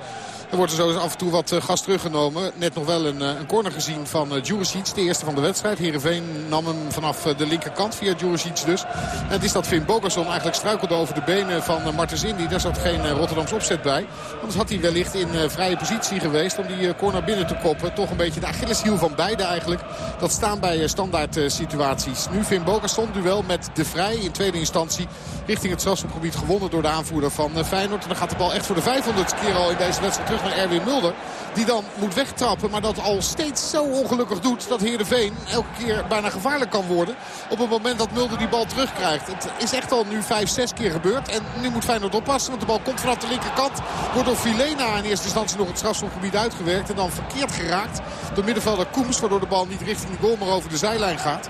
Er wordt er zo af en toe wat eh, gas teruggenomen. Net nog wel een, eh, een corner gezien van uh, de eerste van de wedstrijd. Heerenveen nam hem vanaf de linkerkant via Djuricic dus. En het is dat Finn Bogerson eigenlijk struikelde over de benen van Martens Indy. Daar zat geen Rotterdams opzet bij. Anders had hij wellicht in vrije positie geweest om die corner binnen te koppen. Toch een beetje de Achilleshiel van beide eigenlijk. Dat staan bij standaard situaties. Nu Finn Bogerson duel met De Vrij in tweede instantie richting het strafschopgebied gewonnen door de aanvoerder van Feyenoord. En dan gaat de bal echt voor de 500 keer al in deze wedstrijd terug naar Erwin Mulder. Die dan moet wegtrappen. Maar dat al steeds zo ongelukkig doet dat Heerenveen elke keer bijna gevaarlijk kan worden. Op het moment dat Mulder die bal terugkrijgt. Het is echt al nu 5, 6 keer gebeurd. En nu moet Feyenoord oppassen. Want de bal komt vanaf de linkerkant. Wordt door Filena in eerste instantie nog het strafschopgebied uitgewerkt. En dan verkeerd geraakt door middenvelder Koems. Waardoor de bal niet richting de goal maar over de zijlijn gaat.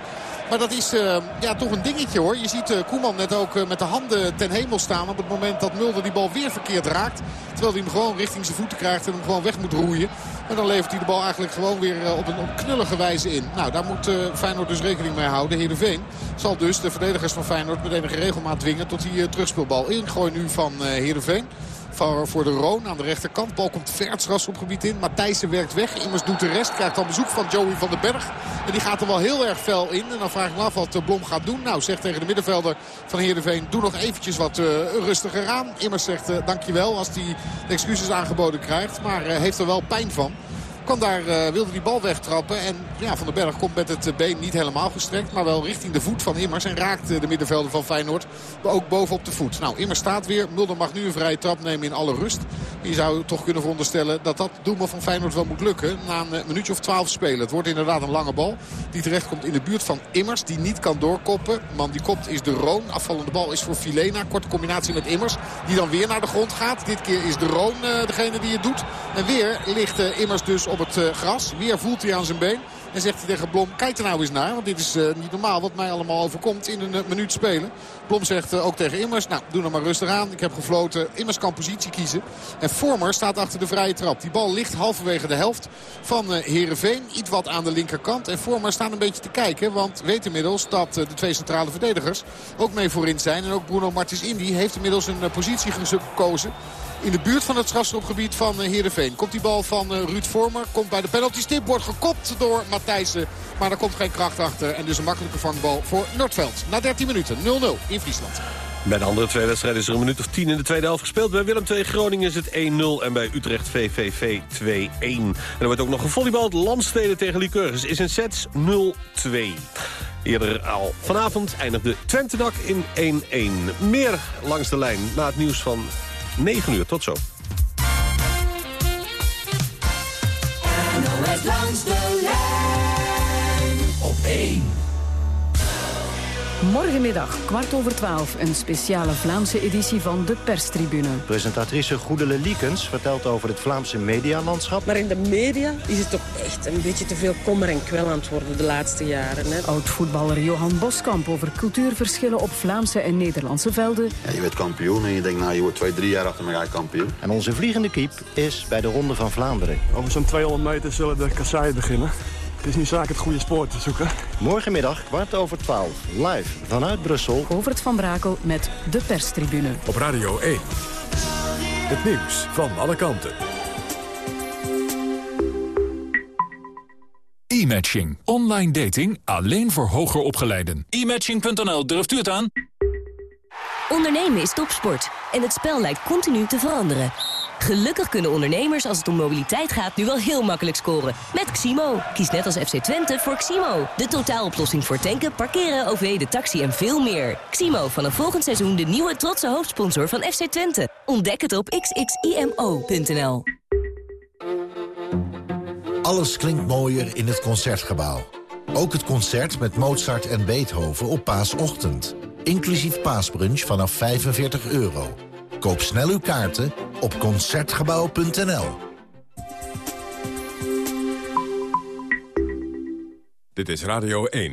Maar dat is uh, ja, toch een dingetje hoor. Je ziet uh, Koeman net ook uh, met de handen ten hemel staan op het moment dat Mulder die bal weer verkeerd raakt. Terwijl hij hem gewoon richting zijn voeten krijgt en hem gewoon weg moet roeien. En dan levert hij de bal eigenlijk gewoon weer op een knullige wijze in. Nou, daar moet Feyenoord dus rekening mee houden. Heerenveen zal dus de verdedigers van Feyenoord met enige regelmaat dwingen tot die terugspeelbal ingooien nu van Heerenveen voor de Roon aan de rechterkant. Bal komt ver het gebied in. Matthijssen werkt weg. Immers doet de rest. Krijgt dan bezoek van Joey van den Berg. En die gaat er wel heel erg fel in. En dan vraag ik me af wat eh, Blom gaat doen. Nou, zegt tegen de middenvelder van Heerenveen. Doe nog eventjes wat uh, rustiger aan. Immers zegt uh, dankjewel als hij excuses aangeboden krijgt. Maar heeft er wel pijn van. Kan daar, uh, wilde die bal wegtrappen. En ja, Van den Berg komt met het been niet helemaal gestrekt. Maar wel richting de voet van Immers. En raakt de middenvelder van Feyenoord ook bovenop de voet. Nou, Immers staat weer. Mulder mag nu een vrije trap nemen in alle rust. Je zou toch kunnen veronderstellen dat dat doelman van Feyenoord wel moet lukken. Na een minuutje of twaalf spelen. Het wordt inderdaad een lange bal. Die terechtkomt in de buurt van Immers. Die niet kan doorkoppen. Man die kopt is de Roon. Afvallende bal is voor Filena. Korte combinatie met Immers. Die dan weer naar de grond gaat. Dit keer is de Roon degene die het doet. En weer ligt Immers dus op het uh, gras. Weer voelt hij aan zijn been. En zegt hij tegen Blom, kijk er nou eens naar. Want dit is uh, niet normaal wat mij allemaal overkomt in een uh, minuut spelen. Blom zegt ook tegen Immers, nou doe er maar rustig aan. Ik heb gefloten. Immers kan positie kiezen. En Vormer staat achter de vrije trap. Die bal ligt halverwege de helft van Herenveen. Iets wat aan de linkerkant. En Vormer staat een beetje te kijken. Want weet inmiddels dat de twee centrale verdedigers ook mee voorin zijn. En ook Bruno Martins Indy heeft inmiddels een positie gekozen in de buurt van het strafschopgebied van Heerenveen. Komt die bal van Ruud Vormer. Komt bij de penaltystip. Wordt gekopt door Matthijssen. Maar er komt geen kracht achter. En dus een makkelijke vangbal voor Noordveld. Na 13 minuten 0-0 in Friesland. Bij de andere twee wedstrijden is er een minuut of 10 in de tweede helft gespeeld. Bij Willem II Groningen is het 1-0 en bij Utrecht VVV 2-1. En er wordt ook nog gevolleybald. Landsteden tegen Lycurgus is in sets 0-2. Eerder al vanavond eindigde Twentenak in 1-1. Meer langs de lijn na het nieuws van 9 uur. Tot zo. NOS langs de lijn op 1. Morgenmiddag, kwart over twaalf, een speciale Vlaamse editie van de perstribune. Presentatrice Goedele Liekens vertelt over het Vlaamse medialandschap. Maar in de media is het toch echt een beetje te veel kommer en kwel aan het worden de laatste jaren. Oud-voetballer Johan Boskamp over cultuurverschillen op Vlaamse en Nederlandse velden. Ja, je bent kampioen en je denkt, nou, je wordt twee, drie jaar achter elkaar kampioen. En onze vliegende kiep is bij de Ronde van Vlaanderen. Over zo'n 200 meter zullen de kasseien beginnen. Het is niet zaak het goede spoor te zoeken. Morgenmiddag, kwart over twaalf, live vanuit Brussel. Govert van Brakel met de perstribune. Op Radio 1. Het nieuws van alle kanten. E-matching. Online dating alleen voor hoger opgeleiden. E-matching.nl, durft u het aan? Ondernemen is topsport en het spel lijkt continu te veranderen. Gelukkig kunnen ondernemers als het om mobiliteit gaat nu wel heel makkelijk scoren. Met Ximo. Kies net als FC Twente voor Ximo. De totaaloplossing voor tanken, parkeren, OV, de taxi en veel meer. Ximo, vanaf volgend seizoen de nieuwe trotse hoofdsponsor van FC Twente. Ontdek het op xximo.nl. Alles klinkt mooier in het Concertgebouw. Ook het concert met Mozart en Beethoven op paasochtend. Inclusief paasbrunch vanaf 45 euro. Koop snel uw kaarten op Concertgebouw.nl. Dit is Radio 1.